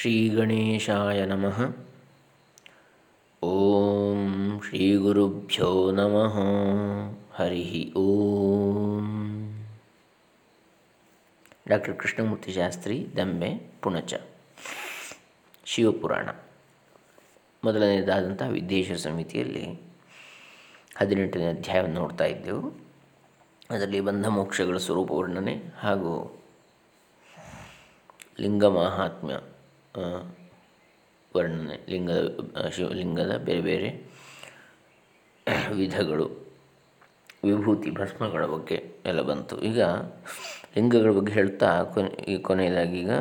ಶ್ರೀಗಣೇಶಾಯ ನಮಃ ಓಂ ಶ್ರೀ ಗುರುಭ್ಯೋ ನಮಃ ಹರಿ ಓಂ ಡಾಕ್ಟರ್ ಕೃಷ್ಣಮೂರ್ತಿ ಶಾಸ್ತ್ರಿ ದಂಬೆ ಪುಣಚ ಶಿವಪುರಾಣ ಮೊದಲನೇದಾದಂಥ ವಿದ್ಯೇಶ್ವರ ಸಮಿತಿಯಲ್ಲಿ ಹದಿನೆಂಟನೇ ಅಧ್ಯಾಯವನ್ನು ನೋಡ್ತಾ ಇದ್ದೆವು. ಅದರಲ್ಲಿ ಬಂಧ ಮೋಕ್ಷಗಳ ಸ್ವರೂಪ ವರ್ಣನೆ ಹಾಗೂ ಲಿಂಗ ಮಾಹಾತ್ಮ್ಯ ವರ್ಣನೆ ಲಿಂಗದ ಶಿವಲಿಂಗದ ಬೇರೆ ಬೇರೆ ವಿಧಗಳು, ವಿಭೂತಿ, ಭಸ್ಮಗಳ ಬಗ್ಗೆ ಎಲ್ಲ ಬಂತು. ಈಗ ಲಿಂಗಗಳ ಬಗ್ಗೆ ಹೇಳ್ತಾ, ಕೊನೆ ಕೊನೆಯದಾಗಿ ಈಗ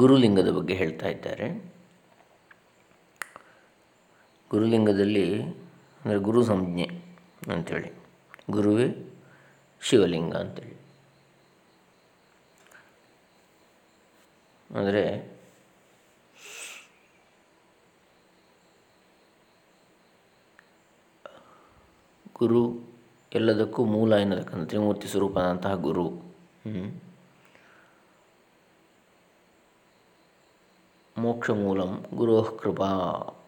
ಗುರುಲಿಂಗದ ಬಗ್ಗೆ ಹೇಳ್ತಾ ಇದ್ದಾರೆ. ಗುರುಲಿಂಗದಲ್ಲಿ, ಅಂದರೆ ಗುರು ಸಂಜ್ಞೆ ಅಂಥೇಳಿ ಗುರುವೇ ಶಿವಲಿಂಗ ಅಂತೇಳಿ. ಅಂದರೆ ಗುರು ಎಲ್ಲದಕ್ಕೂ ಮೂಲ ಎನ್ನತಕ್ಕಂಥ ತ್ರಿಮೂರ್ತಿ ಸ್ವರೂಪದಂತಹ ಗುರು. ಮೋಕ್ಷ ಮೂಲಂ ಗುರೋಃ ಕೃಪಾ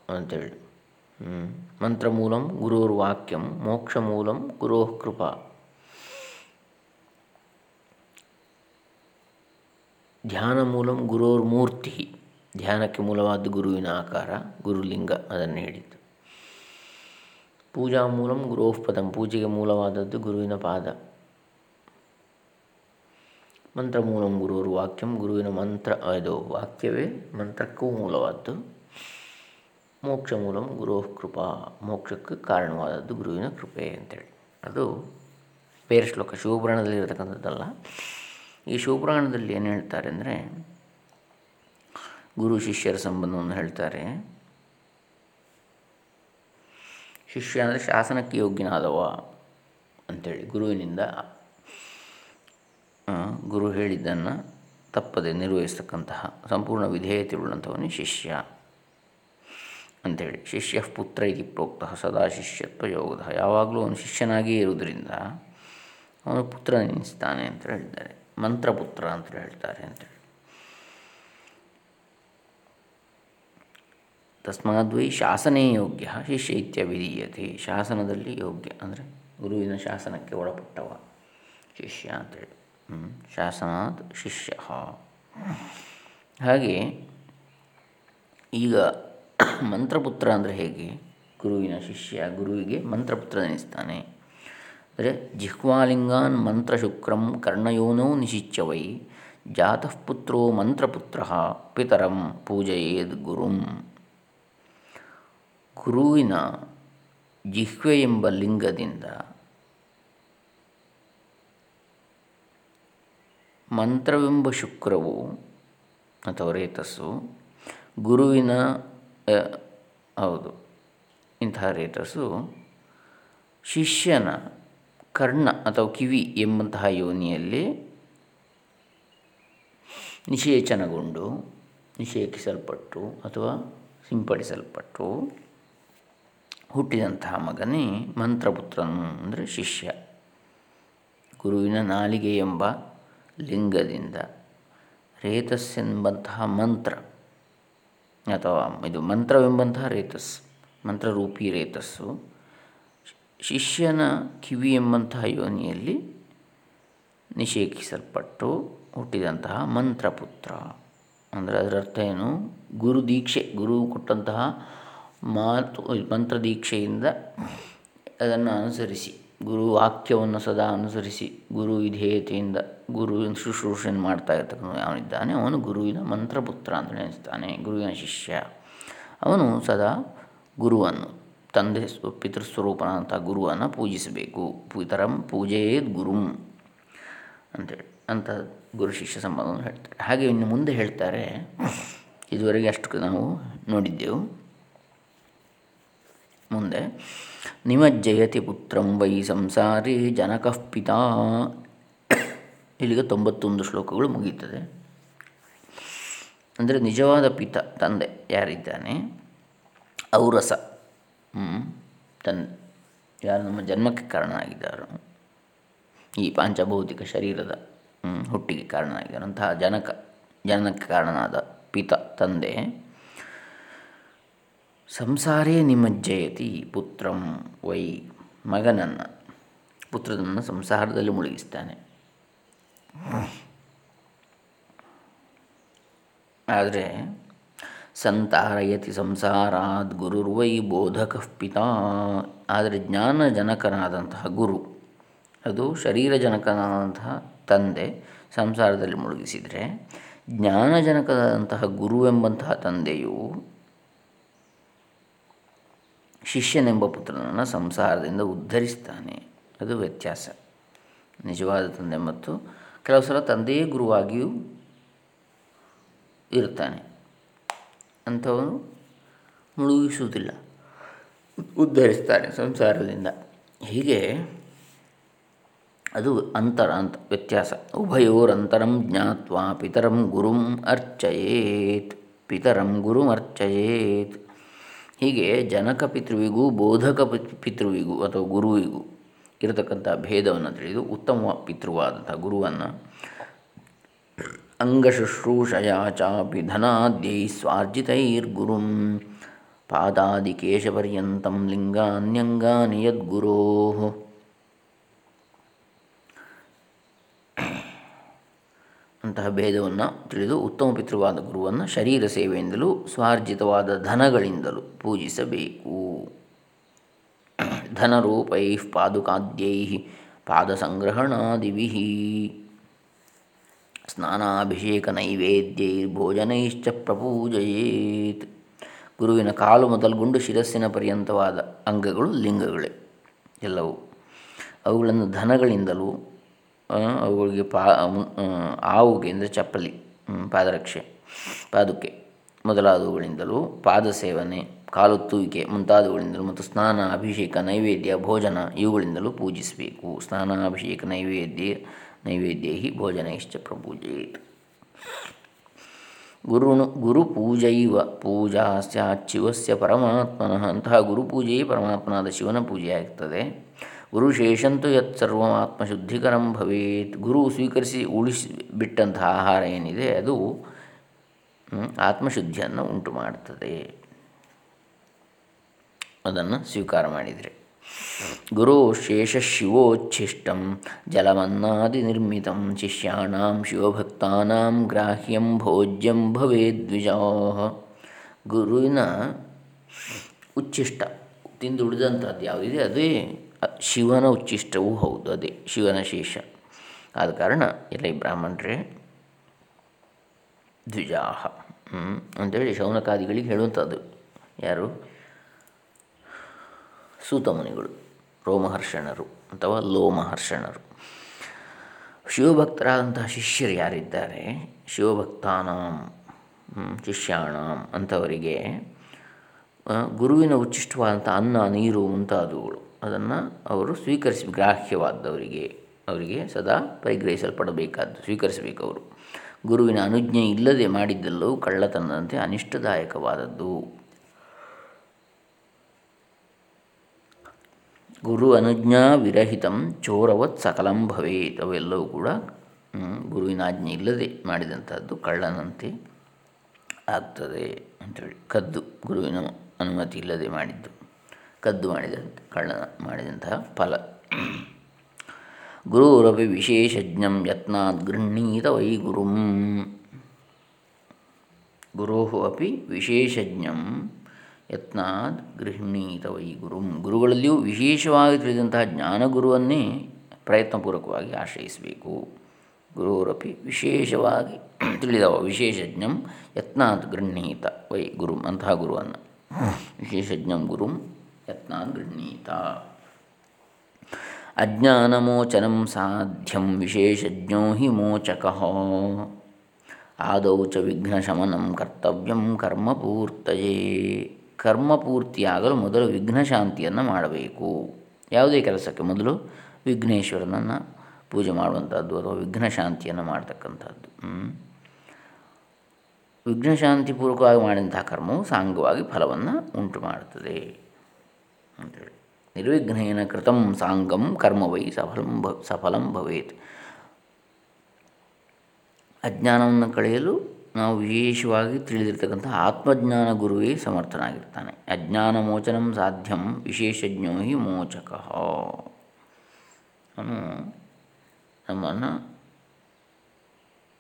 ಅಂತೇಳಿ. ಗುರುರ್ ವಾಕ್ಯಂ, ಮೋಕ್ಷ ಮೂಲಂ ಗುರೋಃ ಕೃಪಾ. ಧ್ಯಾನ ಮೂಲಂ ಗುರೋರ್ ಮೂರ್ತಿ. ಧ್ಯಾನಕ್ಕೆ ಮೂಲವಾದ ಗುರುವಿನ ಆಕಾರ, ಗುರುಲಿಂಗ ಅದನ್ನು ಹೇಳಿದ್ದು. ಪೂಜಾ ಮೂಲಂ ಗುರೋಃ ಪದಂ. ಪೂಜೆಗೆ ಮೂಲವಾದದ್ದು ಗುರುವಿನ ಪಾದ. ಮಂತ್ರ ಮೂಲಂ ಗುರುವರು ವಾಕ್ಯಂ ಗುರುವಿನ ಮಂತ್ರ ಇದು. ವಾಕ್ಯವೇ ಮಂತ್ರಕ್ಕೂ ಮೂಲವಾದ್ದು. ಮೋಕ್ಷ ಮೂಲಂ ಗುರೋಃ ಕೃಪಾ. ಮೋಕ್ಷಕ್ಕೆ ಕಾರಣವಾದದ್ದು ಗುರುವಿನ ಕೃಪೆ ಅಂತೇಳಿ. ಅದು ಬೇರೆ ಶ್ಲೋಕ. ಶಿವಪುರಾಣದಲ್ಲಿರತಕ್ಕಂಥದ್ದಲ್ಲ ಈ ಶಿವಪುರಾಣದಲ್ಲಿ ಏನು ಹೇಳ್ತಾರೆ ಅಂದರೆ ಗುರು ಶಿಷ್ಯರ ಸಂಬಂಧವನ್ನು ಹೇಳ್ತಾರೆ. ಶಿಷ್ಯ ಅಂದರೆ ಶಾಸನಕ್ಕೆ ಯೋಗ್ಯನಾದವ ಅಂಥೇಳಿ ಗುರುವಿನಿಂದ ಗುರು ಹೇಳಿದ್ದನ್ನು ತಪ್ಪದೆ ನಿರ್ವಹಿಸ್ತಕ್ಕಂತಹ ಸಂಪೂರ್ಣ ವಿಧೇಯತೆ ಉಳ್ಳಂಥವನೇ ಶಿಷ್ಯ ಅಂಥೇಳಿ ಶಿಷ್ಯ ಪುತ್ರ ಇತಿ ಪ್ರೋಕ್ತ ಸದಾ ಶಿಷ್ಯತ್ವ ಯೋಗದ. ಯಾವಾಗಲೂ ಅವನು ಶಿಷ್ಯನಾಗಿಯೇ ಇರುವುದರಿಂದ ಅವನು ಪುತ್ರ ನೆನೆಸ್ತಾನೆ ಅಂತ ಹೇಳಿದ್ದಾರೆ. ಮಂತ್ರಪುತ್ರ ಅಂತ ಹೇಳ್ತಾರೆ ಅಂತೇಳಿ. ತಸ್ಮಾದ್ವೈ ಶಾಸನೇ ಯೋಗ್ಯ ಶಿಷ್ಯ ವಿಧೀಯತೆ. ಶಾಸನದಲ್ಲಿ ಯೋಗ್ಯ ಅಂದರೆ ಗುರುವಿನ ಶಾಸನಕ್ಕೆ ಒಳಪಟ್ಟವ ಶಿಷ್ಯ ಅಂತೇಳಿ. ಶಾಸನಾತ್ ಶಿಷ್ಯ. ಹಾಗೆ ಈಗ ಮಂತ್ರಪುತ್ರ ಅಂದರೆ ಹೇಗೆ? ಗುರುವಿನ ಶಿಷ್ಯ ಗುರುವಿಗೆ ಮಂತ್ರಪುತ್ರ ಎನಿಸ್ತಾನೆ. ಅಂದರೆ ಜಿಹ್ವಾಲಿಂಗಾನ್ ಮಂತ್ರಶುಕ್ರಂ ಕರ್ಣಯೋನೋ ನಿಶಿಚ್ಯ ವೈ ಜಾತಃ ಪುತ್ರೋ ಮಂತ್ರಪುತ್ರ ಪಿತರಂ ಪೂಜೆಯೇದ್ ಗುರುಂ. ಗುರುವಿನ ಜಿಹ್ವೆ ಎಂಬ ಲಿಂಗದಿಂದ ಮಂತ್ರವೆಂಬ ಶುಕ್ರವು ಅಥವಾ ರೇತಸ್ಸು ಗುರುವಿನ ಹೌದು, ಇಂತಹ ರೇತಸ್ಸು ಶಿಷ್ಯನ ಕರ್ಣ ಅಥವಾ ಕಿವಿ ಎಂಬಂತಹ ಯೋನಿಯಲ್ಲಿ ನಿಷೇಚನಗೊಂಡು ನಿಷೇಕಿಸಲ್ಪಟ್ಟು ಅಥವಾ ಸಿಂಪಡಿಸಲ್ಪಟ್ಟು ಹುಟ್ಟಿದಂತಹ ಮಗನೇ ಮಂತ್ರಪುತ್ರನು ಅಂದರೆ ಶಿಷ್ಯ. ಗುರುವಿನ ನಾಲಿಗೆ ಎಂಬ ಲಿಂಗದಿಂದ ರೇತಸ್ಸೆಂಬಂತಹ ಮಂತ್ರ, ಅಥವಾ ಇದು ಮಂತ್ರವೆಂಬಂತಹ ರೇತಸ್, ಮಂತ್ರರೂಪಿ ರೇತಸ್ಸು, ಶಿಷ್ಯನ ಕಿವಿ ಎಂಬಂತಹ ಯೋನಿಯಲ್ಲಿ ನಿಷೇಧಿಸಲ್ಪಟ್ಟು ಹುಟ್ಟಿದಂತಹ ಮಂತ್ರಪುತ್ರ. ಅಂದರೆ ಅದರ ಅರ್ಥ ಏನು? ಗುರು ದೀಕ್ಷೆ, ಗುರು ಕೊಟ್ಟಂತಹ ಮಾತು, ಮಂತ್ರದೀಕ್ಷೆಯಿಂದ ಅದನ್ನು ಅನುಸರಿಸಿ, ಗುರು ವಾಕ್ಯವನ್ನು ಸದಾ ಅನುಸರಿಸಿ, ಗುರು ವಿಧೇಯತೆಯಿಂದ ಗುರುವಿನ ಶುಶ್ರೂಷೆಯನ್ನು ಮಾಡ್ತಾ ಇರ್ತಕ್ಕಂಥ ಅವನಿದ್ದಾನೆ. ಅವನು ಗುರುವಿನ ಮಂತ್ರಪುತ್ರ ಅಂತ ನೆನೆಸ್ತಾನೆ ಗುರುವಿನ ಶಿಷ್ಯ. ಅವನು ಸದಾ ಗುರುವನ್ನು, ತಂದೆ ಪಿತೃಸ್ವರೂಪನಂಥ ಗುರುವನ್ನು ಪೂಜಿಸಬೇಕು. ಪಿತರಂ ಪೂಜೆಯೇ ಗುರುಂ ಅಂತೇಳಿ, ಅಂತ ಗುರು ಶಿಷ್ಯ ಸಂಬಂಧವನ್ನು ಹೇಳ್ತಾರೆ. ಹಾಗೆ ಇನ್ನು ಮುಂದೆ ಹೇಳ್ತಾರೆ, ಇದುವರೆಗೆ ಅಷ್ಟು ನಾವು ನೋಡಿದ್ದೆವು. ಮುಂದೆ ನಿಮಜ್ಜಯತಿ ಪುತ್ರಂ ವೈ ಸಂಸಾರಿ ಜನಕಃ ಪಿತಾ. ಇಲ್ಲಿಗೆ ತೊಂಬತ್ತೊಂದು ಶ್ಲೋಕಗಳು ಮುಗೀತದೆ ಅಂದರೆ ನಿಜವಾದ ಪಿತ, ತಂದೆ ಯಾರಿದ್ದಾನೆ? ಔರಸ. ತಂದೆ ಯಾರು ನಮ್ಮ ಜನ್ಮಕ್ಕೆ ಕಾರಣ ಆಗಿದ್ದಾರೋ ಈ ಪಾಂಚಭೌತಿಕ ಶರೀರದ ಹುಟ್ಟಿಗೆ ಕಾರಣ ಆಗಿದ್ದಾರೆ ಅಂತಹ ಜನಕ, ಜನನಕ್ಕೆ ಕಾರಣನಾದ ಪಿತ, ತಂದೆ ಸಂಸಾರೇ ನಿಮಜ್ಜಯತಿ ಪುತ್ರಂ ವೈ ಮಗನನ್ನು. ಪುತ್ರನನ್ನು ಸಂಸಾರದಲ್ಲಿ ಮುಳುಗಿಸ್ತಾನೆ. ಆದರೆ ಸಂತಾರಯತಿ ಸಂಸಾರಾತ್ ಗುರುರ್ವೈ ಬೋಧಕ ಪಿತಾ. ಆದರೆ ಜ್ಞಾನಜನಕನಾದಂತಹ ಗುರು, ಅದು ಶರೀರಜನಕನಾದಂತಹ ತಂದೆ ಸಂಸಾರದಲ್ಲಿ ಮುಳುಗಿಸಿದರೆ ಜ್ಞಾನಜನಕದಂತಹ ಗುರುವೆಂಬಂತಹ ತಂದೆಯು ಶಿಷ್ಯನೆಂಬ ಪುತ್ರನನ್ನು ಸಂಸಾರದಿಂದ ಉದ್ಧರಿಸ್ತಾನೆ. ಅದು ವ್ಯತ್ಯಾಸ. ನಿಜವಾದ ತಂದೆ ಮತ್ತು ಕೆಲವು ಸಲ ತಂದೆಯೇ ಗುರುವಾಗಿಯೂ ಇರ್ತಾನೆ ಅಂಥವನು ಮುಳುಗಿಸುವುದಿಲ್ಲ. ಉದ್ಧರಿಸ್ತಾನೆ ಸಂಸಾರದಿಂದ. ಹೀಗೆ ಅದು ಅಂತರ, ಅಂತ, ವ್ಯತ್ಯಾಸ. ಉಭಯೋರಂತರಂ ಜ್ಞಾತ್ವಾ ಪಿತರಂ ಗುರುಂ ಅರ್ಚಯೇತ್. ಪಿತರಂ ಗುರುಂ ಅರ್ಚಯೇತ್. ಹೀಗೆ ಜನಕ ಪಿತೃವಿಗೂ, ಬೋಧಕ ಪಿತೃವಿಗೂ ಅಥವಾ ಗುರುವಿಗೂ ಇರತಕ್ಕಂಥ ಭೇದವನ್ನು ತಿಳಿದು ಉತ್ತಮ ಪಿತೃವಾದಂಥ ಗುರುವನ್ನು ಅಂಗಶುಶ್ರೂಷಯ ಚಾಪಿ ಧನಾದ್ಯೈ ಸ್ವಾರ್ಜಿತೈರ್ಗುರುಂ ಪಾದಾದಿಕೇಶಪರ್ಯಂತಂ ಲಿಂಗಾನ್ಯಂಗಾನಿ ಯದ್ಗುರೋ ಅಂತಹ ಭೇದವನ್ನು ತಿಳಿದು ಉತ್ತಮ ಪಿತೃವಾದ ಗುರುವನ್ನು ಶರೀರ ಸೇವೆಯಿಂದಲೂ ಸ್ವಾರ್ಜಿತವಾದ ಧನಗಳಿಂದಲೂ ಪೂಜಿಸಬೇಕು. ಧನರೂಪೈ ಪಾದುಕಾದ್ಯೈ ಪಾದಸಂಗ್ರಹಣಾದಿಭಿ. ಸ್ನಾನಾಭಿಷೇಕ ನೈವೇದ್ಯೈರ್ಭೋಜನೈಶ್ಚ ಪ್ರಪೂಜಯೇತ್. ಗುರುವಿನ ಕಾಲು ಮೊದಲುಗೊಂಡು ಶಿರಸ್ಸಿನ ಪರ್ಯಂತವಾದ ಅಂಗಗಳು ಲಿಂಗಗಳೇ. ಎಲ್ಲವೂ ಅವುಗಳನ್ನು ಧನಗಳಿಂದಲೂ ಅವುಗಳಿಗೆ ಪಾ ಆವುಗೆ ಅಂದರೆ ಚಪ್ಪಲಿ ಪಾದರಕ್ಷೆ, ಪಾದುಕೆ. ಮೊದಲಾದವುಗಳಿಂದಲೂ ಪಾದ ಸೇವನೆ ಕಾಲುತ್ತುವಿಕೆ ಮುಂತಾದವುಗಳಿಂದಲೂ ಮತ್ತು ಸ್ನಾನ, ಅಭಿಷೇಕ, ನೈವೇದ್ಯ, ಭೋಜನ ಇವುಗಳಿಂದಲೂ ಪೂಜಿಸಬೇಕು. ಸ್ನಾನ, ಅಭಿಷೇಕ, ನೈವೇದ್ಯ ನೈವೇದ್ಯ ಭೋಜನ ಇಷ್ಟ ಪ್ರಪೂಜೆಯಿತು ಗುರುನು ಗುರುಪೂಜೈವ ಪೂಜಾ ಸ್ಯಾತ್ ಶಿವಸ್ಯ ಪರಮಾತ್ಮನಃ. ಅಂತಹ ಗುರುಪೂಜೆಯೇ ಪರಮಾತ್ಮನಾದ ಶಿವನ ಪೂಜೆಯಾಗುತ್ತದೆ ಗುರುಶೇಷಂತು ಯತ್ ಸರ್ವಮಾತ್ಮಶುದ್ಧಿಕರಂ ಭವೇತ್. ಗುರು ಸ್ವೀಕರಿಸಿ ಉಳಿಸಿ ಬಿಟ್ಟಂತಹ ಆಹಾರ ಏನಿದೆ ಅದು ಆತ್ಮಶುದ್ಧಿಯನ್ನು ಉಂಟು ಮಾಡ್ತದೆ. ಅದನ್ನು ಸ್ವೀಕಾರ ಮಾಡಿದರೆ. ಗುರು ಶೇಷ ಶಿವೋಚ್ಛಿಷ್ಟಂ ಜಲಮನ್ನಾದಿ ನಿರ್ಮಿತಂ ಶಿಷ್ಯಾಣಂ ಶಿವಭಕ್ತಾನಾಂ ಗ್ರಾಹ್ಯಂ ಭೋಜ್ಯಂ ಭವೇದ್ವಿಜಾ ಗುರುವಿನ ಉಚ್ಛಿಷ್ಟ, ತಿಂದು ಯಾವುದಿದೆ? ಅದೇ ಶಿವನ ಉಚ್ಚಿಷ್ಟವೂ ಹೌದು ಅದೇ, ಶಿವನ ಶೇಷ. ಆದ ಕಾರಣ ಎಲ್ಲ ಈ ಬ್ರಾಹ್ಮಣರೇ, ದ್ವಿಜಾಹ. ಅಂತೇಳಿ ಶೌನಕಾದಿಗಳಿಗೆ ಹೇಳುವಂಥದ್ದು. ಯಾರು? ಸೂತಮುನಿಗಳು, ರೋಮಹರ್ಷಣರು ಅಥವಾ ಲೋಮಹರ್ಷಣರು. ಶಿವಭಕ್ತರಾದಂತಹ ಶಿಷ್ಯರು ಯಾರಿದ್ದಾರೆ? ಶಿವಭಕ್ತಾನಾಂ ಶಿಷ್ಯಾಣಾಂ ಅಂಥವರಿಗೆ ಗುರುವಿನ ಉಚ್ಚಿಷ್ಟವಾದಂಥ ಅನ್ನ, ನೀರು ಮುಂತಾದವುಗಳು. ಅದನ್ನು ಅವರು ಸ್ವೀಕರಿಸಿ ಗ್ರಾಹ್ಯವಾದವರಿಗೆ ಅವರಿಗೆ ಸದಾ ಪರಿಗ್ರಹಿಸಲ್ಪಡಬೇಕಾದ್ದು, ಸ್ವೀಕರಿಸಬೇಕು ಅವರು. ಗುರುವಿನ ಅನುಜ್ಞೆ ಇಲ್ಲದೆ ಮಾಡಿದ್ದೆಲ್ಲವೂ ಕಳ್ಳತನದಂತೆ ಅನಿಷ್ಟದಾಯಕವಾದದ್ದು. ಗುರು ಅನುಜ್ಞಾ ವಿರಹಿತಂ ಚೋರವತ್ ಸಕಲಂ ಭವೇತ್. ಅವೆಲ್ಲವೂ ಕೂಡ ಗುರುವಿನ ಆಜ್ಞೆ ಇಲ್ಲದೆ ಮಾಡಿದಂಥದ್ದು ಕಳ್ಳನಂತೆ ಆಗ್ತದೆ ಅಂಥೇಳಿ ಕದ್ದು, ಗುರುವಿನ ಅನುಮತಿ ಇಲ್ಲದೆ ಮಾಡಿದ್ದು. ಕದ್ದು ಮಾಡಿದಂತೆ ಕಳ್ಳನ ಮಾಡಿದಂತಹ ಫಲ. ಗುರುರಪಿ ವಿಶೇಷಜ್ಞಂ ಯತ್ನಾತ್ ಗೃಹೀತ ವೈ ಗುರುಂ ಗುರು ಅಪಿ ವಿಶೇಷಜ್ಞಂ ಯತ್ನಾದ್ ಗೃಹೀತ ವೈ ಗುರುಂ ಗುರುಗಳಲ್ಲಿಯೂ ವಿಶೇಷವಾಗಿ ತಿಳಿದಂತಹ ಜ್ಞಾನಗುರುವನ್ನೇ ಪ್ರಯತ್ನಪೂರ್ವಕವಾಗಿ ಆಶ್ರಯಿಸಬೇಕು. ಗುರುರಪಿ ವಿಶೇಷವಾಗಿ ತಿಳಿದವ ವಿಶೇಷಜ್ಞಂ ಯತ್ನಾತ್ ಗೃಹೀತ ವೈ ಗುರುಂ ಅಂತಹ ಗುರುವನ್ನು. ವಿಶೇಷಜ್ಞಂ ಗುರುಂ. ಯತ್ನಾತ್ ಗೃಹೀತ ಅಜ್ಞಾನಮೋಚನಂ ಸಾಧ್ಯಂ ವಿಶೇಷಜ್ಞೋ ಹಿ ಮೋಚಕ. ಆದೌ ಚ ವಿಘ್ನಶಮನಂ ಕರ್ತವ್ಯಂ ಕರ್ಮಪೂರ್ತಯೇ. ಕರ್ಮಪೂರ್ತಿಯಾಗಲು ಮೊದಲು ವಿಘ್ನಶಾಂತಿಯನ್ನು ಮಾಡಬೇಕು. ಯಾವುದೇ ಕೆಲಸಕ್ಕೆ ಮೊದಲು ವಿಘ್ನೇಶ್ವರನನ್ನು ಪೂಜೆ ಮಾಡುವಂಥದ್ದು ಅಥವಾ ವಿಘ್ನಶಾಂತಿಯನ್ನು ಮಾಡ್ತಕ್ಕಂಥದ್ದು. ವಿಘ್ನಶಾಂತಿಪೂರ್ವಕವಾಗಿ ಮಾಡಿದಂತಹ ಕರ್ಮವು ಸಾಂಗವಾಗಿ ಫಲವನ್ನು ಉಂಟು ಮಾಡುತ್ತದೆ ಅಂತೇಳಿ. ನಿರ್ವಿಘ್ನೇನ ಕೃತಂ ಸಾಂಗಂ ಕರ್ಮವೈ ಸಫಲಂ ಭ ಸಫಲಂ ಭವೇತ್. ಅಜ್ಞಾನವನ್ನು ಕಳೆಯಲು ನಾವು ವಿಶೇಷವಾಗಿ ತಿಳಿದಿರ್ತಕ್ಕಂಥ ಆತ್ಮಜ್ಞಾನ ಗುರುವೇ ಸಮರ್ಥನಾಗಿರ್ತಾನೆ. ಅಜ್ಞಾನ ಮೋಚನಂ ಸಾಧ್ಯಂ ವಿಶೇಷಜ್ಞೋ ಹಿ ಮೋಚಕ. ಅವನು ನಮ್ಮನ್ನು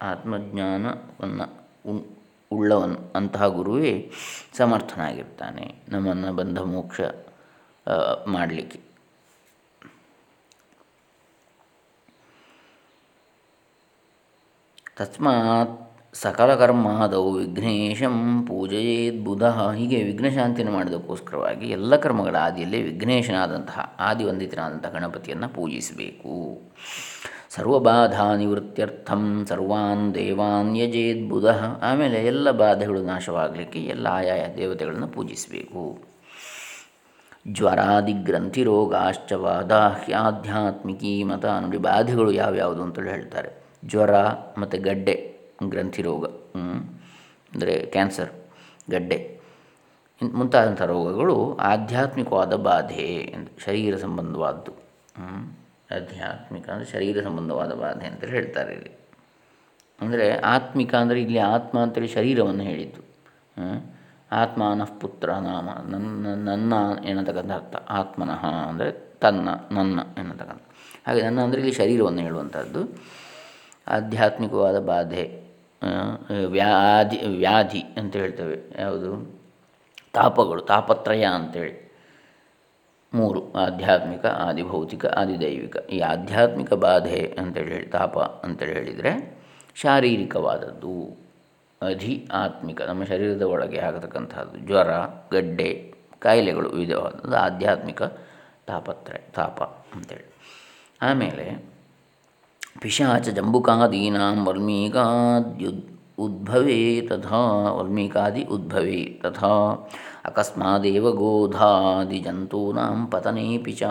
ಆತ್ಮಜ್ಞಾನವನ್ನು ಉಳ್ಳವನು ಅಂತಹ ಗುರುವೇ ಸಮರ್ಥನಾಗಿರ್ತಾನೆ. ನಮ್ಮನ್ನು ಬಂಧ ಮೋಕ್ಷ ಮಾಡಲಿಕ್ಕೆ. ತಸ್ಮಾತ್ ಸಕಲ ಕರ್ಮಾದವು ವಿಘ್ನೇಶಂ ಪೂಜೆಯೇದ್ ಬುಧ. ಹೀಗೆ ವಿಘ್ನಶಾಂತಿಯನ್ನು ಮಾಡೋದಕ್ಕೋಸ್ಕರವಾಗಿ ಎಲ್ಲ ಕರ್ಮಗಳ ಆದಿಯಲ್ಲಿ ವಿಘ್ನೇಶನಾದಂತಹ ಆದಿವಂದಿತನಾದಂತಹ ಗಣಪತಿಯನ್ನು ಪೂಜಿಸಬೇಕು. ಸರ್ವಬಾಧಾ ನಿವೃತ್ತ್ಯರ್ಥಂ ಸರ್ವಾನ್ ದೇವಾನ್ ಯಜೇದ್ ಬುಧ. ಆಮೇಲೆ ಎಲ್ಲ ಬಾಧೆಗಳು ನಾಶವಾಗಲಿಕ್ಕೆ ಎಲ್ಲ ಆಯಾಯ ದೇವತೆಗಳನ್ನು ಪೂಜಿಸಬೇಕು. ಜ್ವರಾದಿ ಗ್ರಂಥಿ ರೋಗಾಶ್ಚ ವಾದಾಹ್ಯಾಧ್ಯಾತ್ಮಿಕಿ ಮತ ನೋಡಿ ಬಾಧೆಗಳು ಯಾವ್ಯಾವುದು ಅಂತೇಳಿ ಹೇಳ್ತಾರೆ. ಜ್ವರ ಮತ್ತು ಗಡ್ಡೆ ಗ್ರಂಥಿ ರೋಗ ಅಂದರೆ ಕ್ಯಾನ್ಸರ್, ಗಡ್ಡೆ ಮುಂತಾದಂಥ ರೋಗಗಳು ಆಧ್ಯಾತ್ಮಿಕವಾದ ಬಾಧೆ ಶರೀರ ಸಂಬಂಧವಾದ್ದು ಆಧ್ಯಾತ್ಮಿಕ ಅಂದರೆ ಶರೀರ ಸಂಬಂಧವಾದ ಬಾಧೆ ಅಂತೇಳಿ ಹೇಳ್ತಾರೆ ಇಲ್ಲಿ. ಅಂದರೆ ಆತ್ಮಿಕ ಅಂದರೆ ಇಲ್ಲಿ ಆತ್ಮ ಅಂತೇಳಿ ಶರೀರವನ್ನು ಹೇಳಿದ್ದು ಆತ್ಮ ನಃ ಪುತ್ರ ನಾಮ. ನನ್ನ ನನ್ನ ಎನ್ನತಕ್ಕಂಥ ಅರ್ಥ. ಆತ್ಮನಃ ಅಂದರೆ ತನ್ನ, ನನ್ನ ಎನ್ನತಕ್ಕಂಥ. ಹಾಗೆ ನನ್ನ ಅಂದರೆ ಇಲ್ಲಿ ಶರೀರವನ್ನು ಹೇಳುವಂಥದ್ದು. ಆಧ್ಯಾತ್ಮಿಕವಾದ ಬಾಧೆ ವ್ಯಾಧಿ ವ್ಯಾಧಿ ಅಂತ ಹೇಳ್ತೇವೆ. ಯಾವುದು? ತಾಪಗಳು, ತಾಪತ್ರಯ ಅಂತೇಳಿ. ಮೂರು, ಆಧ್ಯಾತ್ಮಿಕ, ಆದಿಭೌತಿಕ, ಆದಿದೈವಿಕ. ಈ ಆಧ್ಯಾತ್ಮಿಕ ಬಾಧೆ ಅಂತೇಳಿ ಹೇಳಿ, ತಾಪ ಅಂತೇಳಿ ಹೇಳಿದರೆ ಶಾರೀರಿಕವಾದದ್ದು. ಅಧಿ ಆತ್ಮಿಕ ನಮ್ಮ ಶರೀರದ ಒಳಗೆ ಆಗತಕ್ಕಂಥದ್ದು ಜ್ವರ, ಗಡ್ಡೆ, ಕಾಯಿಲೆಗಳು ವಿಧವಾದದ್ದು ಆಧ್ಯಾತ್ಮಿಕ ತಾಪತ್ರಯ, ತಾಪ ಅಂತೇಳಿ. ಆಮೇಲೆ ಪಿಶಾಚ ಜಂಬುಕಾದೀನಾಂ ವರ್ಮೀಕಾದ್ಯುದ್ ಉದ್ಭವೇ ತಥಾ ವಲ್ಮೀಕಾದಿ ಉದ್ಭವೇ ತಥಾ, ಅಕಸ್ಮಾದೇವ ಗೋಧಾದಿ ಜಂತೂನಾಂ ಪತನೇ ಪಿಚ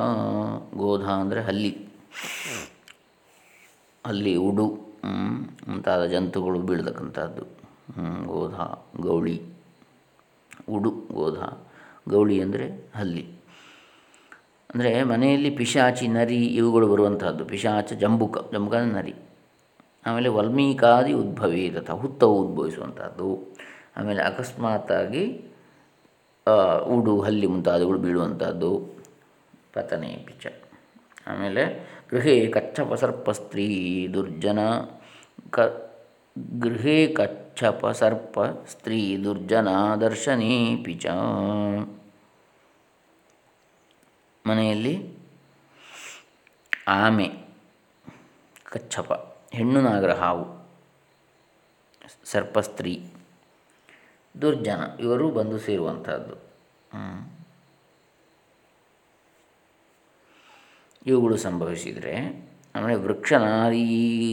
ಗೋಧ ಅಂದರೆ ಹಲ್ಲಿ. ಹಲ್ಲಿ, ಉಡು ಮುಂತಾದ ಜಂತುಗಳು ಬೀಳ್ತಕ್ಕಂಥದ್ದು ಗೋಧ, ಗೌಳಿ. ಉಡು, ಗೋಧ. ಗೌಳಿ ಅಂದರೆ ಹಲ್ಲಿ. ಅಂದರೆ ಮನೆಯಲ್ಲಿ ಪಿಶಾಚಿ, ನರಿ ಇವುಗಳು ಬರುವಂತಹದ್ದು. ಪಿಶಾಚ, ಜಂಬುಕ. ಜಂಬುಕ ನರಿ. ಆಮೇಲೆ ವಲ್ಮೀಕಾದಿ ಉದ್ಭವಿ ತಥ, ಹುತ್ತವು ಉದ್ಭವಿಸುವಂಥದ್ದು ಆಮೇಲೆ ಅಕಸ್ಮಾತ್ತಾಗಿ ಉಡು, ಹಲ್ಲಿ ಮುಂತಾದವುಗಳು ಬೀಳುವಂಥದ್ದು ಪತನೆ ಪಿಚ. ಆಮೇಲೆ ಗೃಹೇ ಕಚ್ಚಪ ಸರ್ಪಸ್ತ್ರೀ ದುರ್ಜನ ಕ ಗೃಹೇ ಕಚ್ಚಪ ಸರ್ಪ ಸ್ತ್ರೀ ದುರ್ಜನ ದರ್ಶನೇ ಪಿಚ. ಮನೆಯಲ್ಲಿ ಆಮೆ, ಕಚ್ಚಪ, ಹೆಣ್ಣು ನಾಗರ ಹಾವು ಸರ್ಪಸ್ತ್ರೀ ದುರ್ಜನ, ಇವರು ಬಂದು ಸೇರುವಂಥದ್ದು. ಇವುಗಳು ಸಂಭವಿಸಿದರೆ ಆಮೇಲೆ ವೃಕ್ಷನಾದಿ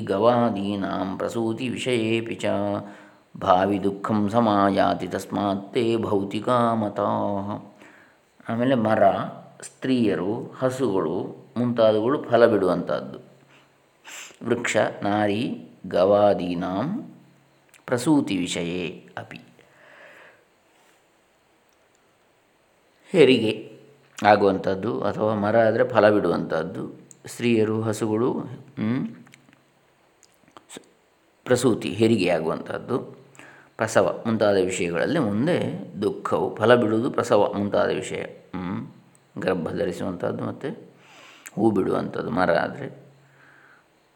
ಗವಾದೀನಾಂ ಪ್ರಸೂತಿ ವಿಷಯ ಚ ಭಾವಿ ದುಃಖಂ ಸಮಾಯಾತಿ ತಸ್ಮಾತ್ತೇ ಭೌತಿಕ ಮತ ಆಮೇಲೆ ಮರ ಸ್ತ್ರೀಯರು ಹಸುಗಳು ಮುಂತಾದವುಗಳು ಫಲ ಬಿಡುವಂಥದ್ದು ವೃಕ್ಷ ನಾರಿ ಗವಾದೀನಾಂ ಪ್ರಸೂತಿ ವಿಷಯೇ ಅಪಿ ಹೆರಿಗೆ ಆಗುವಂಥದ್ದು ಅಥವಾ ಮರ ಆದರೆ ಫಲ ಬಿಡುವಂಥದ್ದು ಸ್ತ್ರೀಯರು, ಹಸುಗಳು ಪ್ರಸೂತಿ ಹೆರಿಗೆ ಆಗುವಂಥದ್ದು ಪ್ರಸವ ಮುಂತಾದ ವಿಷಯಗಳಲ್ಲಿ ಮುಂದೆ ದುಃಖವು, ಫಲ ಬಿಡುವುದು ಪ್ರಸವ ಮುಂತಾದ ವಿಷಯ ಗರ್ಭ ಧರಿಸುವಂಥದ್ದು ಮತ್ತು ಹೂ ಬಿಡುವಂಥದ್ದು ಮರ ಆದರೆ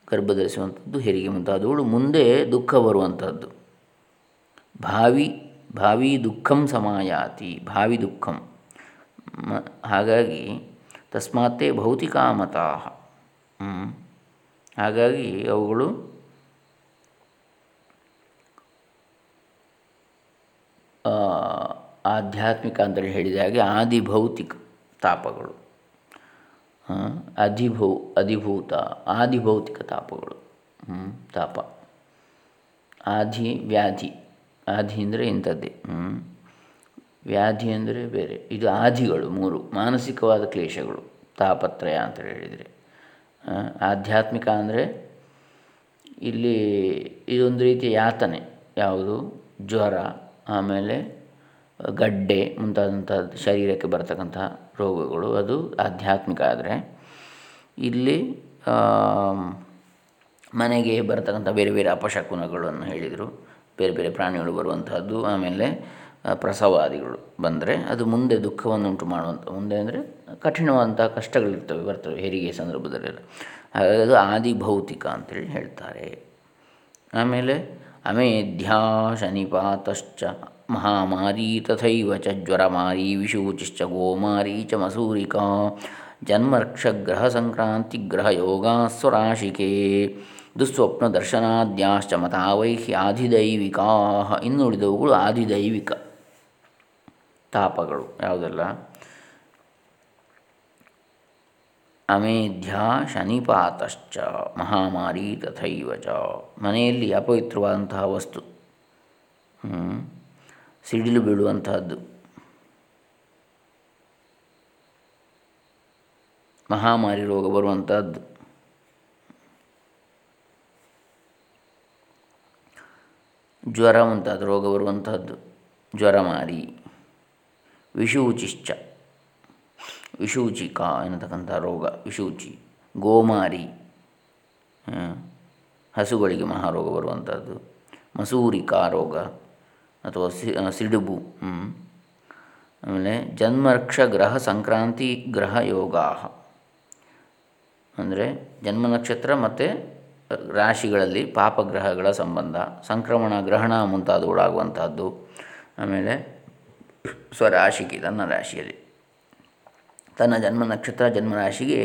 ಗರ್ಭ ಧರಿಸುವಂಥದ್ದು ಹೆರಿಗೆ ಮುಂತಾದವುಗಳು ಮುಂದೆ ದುಃಖ ಬರುವಂಥದ್ದು ಭಾವಿ ಭಾವಿ ದುಃಖಂ ಸಮಾಯಾತಿ, ಭಾವಿ ದುಃಖಂ. ಹಾಗಾಗಿ ತಸ್ಮಾತ್ತೇ ಭೌತಿಕಾಮತ ಹಾಗಾಗಿ ಅವುಗಳು ಆಧ್ಯಾತ್ಮಿಕ ಅಂತೇಳಿ ಹೇಳಿದ ಹಾಗೆ ಆದಿಭೌತಿಕ ತಾಪಗಳು. ಅಧಿಭೌ, ಅಧಿಭೂತ, ಆದಿಭೌತಿಕ ತಾಪಗಳು. ತಾಪ. ಆದಿ ವ್ಯಾಧಿ. ಆದಿ ಅಂದರೆ ಇಂಥದ್ದೇ. ವ್ಯಾಧಿ ಅಂದರೆ ಬೇರೆ. ಇದು ಆದಿಗಳು ಮೂರು. ಮಾನಸಿಕವಾದ ಕ್ಲೇಶಗಳು. ತಾಪತ್ರಯ ಅಂತ ಹೇಳಿದರೆ. ಆಧ್ಯಾತ್ಮಿಕ ಅಂದರೆ ಇಲ್ಲಿ ಇದೊಂದು ರೀತಿಯ ಯಾತನೆ. ಯಾವುದು? ಜ್ವರ, ಆಮೇಲೆ ಗಡ್ಡೆ ಮುಂತಾದಂಥ ಶರೀರಕ್ಕೆ ಬರತಕ್ಕಂಥ ರೋಗಗಳು. ಅದು ಆಧ್ಯಾತ್ಮಿಕ ಆದರೆ. ಇಲ್ಲಿ ಮನೆಗೆ ಬರತಕ್ಕಂಥ ಬೇರೆ ಬೇರೆ ಅಪಶಕುನಗಳನ್ನು ಹೇಳಿದರು. ಬೇರೆ ಬೇರೆ ಪ್ರಾಣಿಗಳು ಬರುವಂಥದ್ದು ಆಮೇಲೆ ಪ್ರಸವಾದಿಗಳು ಬಂದರೆ ಅದು ಮುಂದೆ ದುಃಖವನ್ನು ಉಂಟು ಮಾಡುವಂಥ ಮುಂದೆ ಅಂದರೆ ಕಠಿಣವಾದಂಥ ಕಷ್ಟಗಳಿರ್ತವೆ, ಬರ್ತವೆ ಹೆರಿಗೆ ಸಂದರ್ಭದಲ್ಲೆಲ್ಲ. ಹಾಗಾಗಿ ಅದು ಆದಿಭೌತಿಕ ಅಂತೇಳಿ ಹೇಳ್ತಾರೆ. ಆಮೇಲೆ ಅಮೇಧ್ಯಾ ಶನಿಪಾತಶ್ಚ ಮಹಾಮಾರಿ ತಥೈವ ಚ ಜ್ವರಮಾರಿ ವಿಶೂಚಿಶ್ಚ ಗೋಮಾರಿ ಚ ಮಸೂರಿಕಾ ಜನ್ಮರ್ಕ್ಷಗ್ರಹ ಸಂಕ್ರಾಂತಿ ಗ್ರಹ ಯೋಗಾಸ್ವರಾಶಿಕೆ ದುಸ್ವಪ್ನ ದರ್ಶನಾದ್ಯಾಶ್ಚ ಮತಾವೈಹಿ ಆಧಿದೈವಿಕಾ ಇನ್ನುಳಿದವುಗಳು ಆದಿದೈವಿಕ. ತಾಪಗಳು ಯಾವುದೆಲ್ಲ? ಅಮೇಧ್ಯ ಶನಿಪಾತಶ್ಚ ಮಹಾಮಾರಿ ತಥೈವ ಚ. ಮನೆಯಲ್ಲಿ ಅಪವಿತ್ರವಾದಂತಹ ವಸ್ತು. ಸಿಡಿಲು ಬೀಳುವಂತಹದ್ದು. ಮಹಾಮಾರಿ ರೋಗ ಬರುವಂಥದ್ದು ಜ್ವರ ಮುಂತಾದ ರೋಗ ಬರುವಂತಹದ್ದು. ಜ್ವರಮಾರಿ. ವಿಷೂಚಿಶ್ಚ ವಿಷೂಚಿಕ ಎನ್ನತಕ್ಕಂಥ ರೋಗ ವಿಷೂಚಿ ಗೋಮಾರಿ ಹಸುಗಳಿಗೆ ಮಹಾರೋಗ ಬರುವಂಥದ್ದು ಮಸೂರಿಕಾ ರೋಗ ಅಥವಾ ಸಿಡುಬು ಆಮೇಲೆ ಜನ್ಮರಕ್ಷ ಗ್ರಹ ಸಂಕ್ರಾಂತಿ ಗ್ರಹ ಯೋಗ ಅಂದರೆ ಜನ್ಮ ನಕ್ಷತ್ರ ಮತ್ತು ರಾಶಿಗಳಲ್ಲಿ ಪಾಪಗ್ರಹಗಳ ಸಂಬಂಧ, ಸಂಕ್ರಮಣ, ಗ್ರಹಣ ಮುಂತಾದವುಗಳಾಗುವಂಥದ್ದು ಆಮೇಲೆ ಸ್ವರಾಶಿಗೆ, ತನ್ನ ರಾಶಿಯಲ್ಲಿ. ತನ್ನ ಜನ್ಮ ನಕ್ಷತ್ರ ಜನ್ಮರಾಶಿಗೆ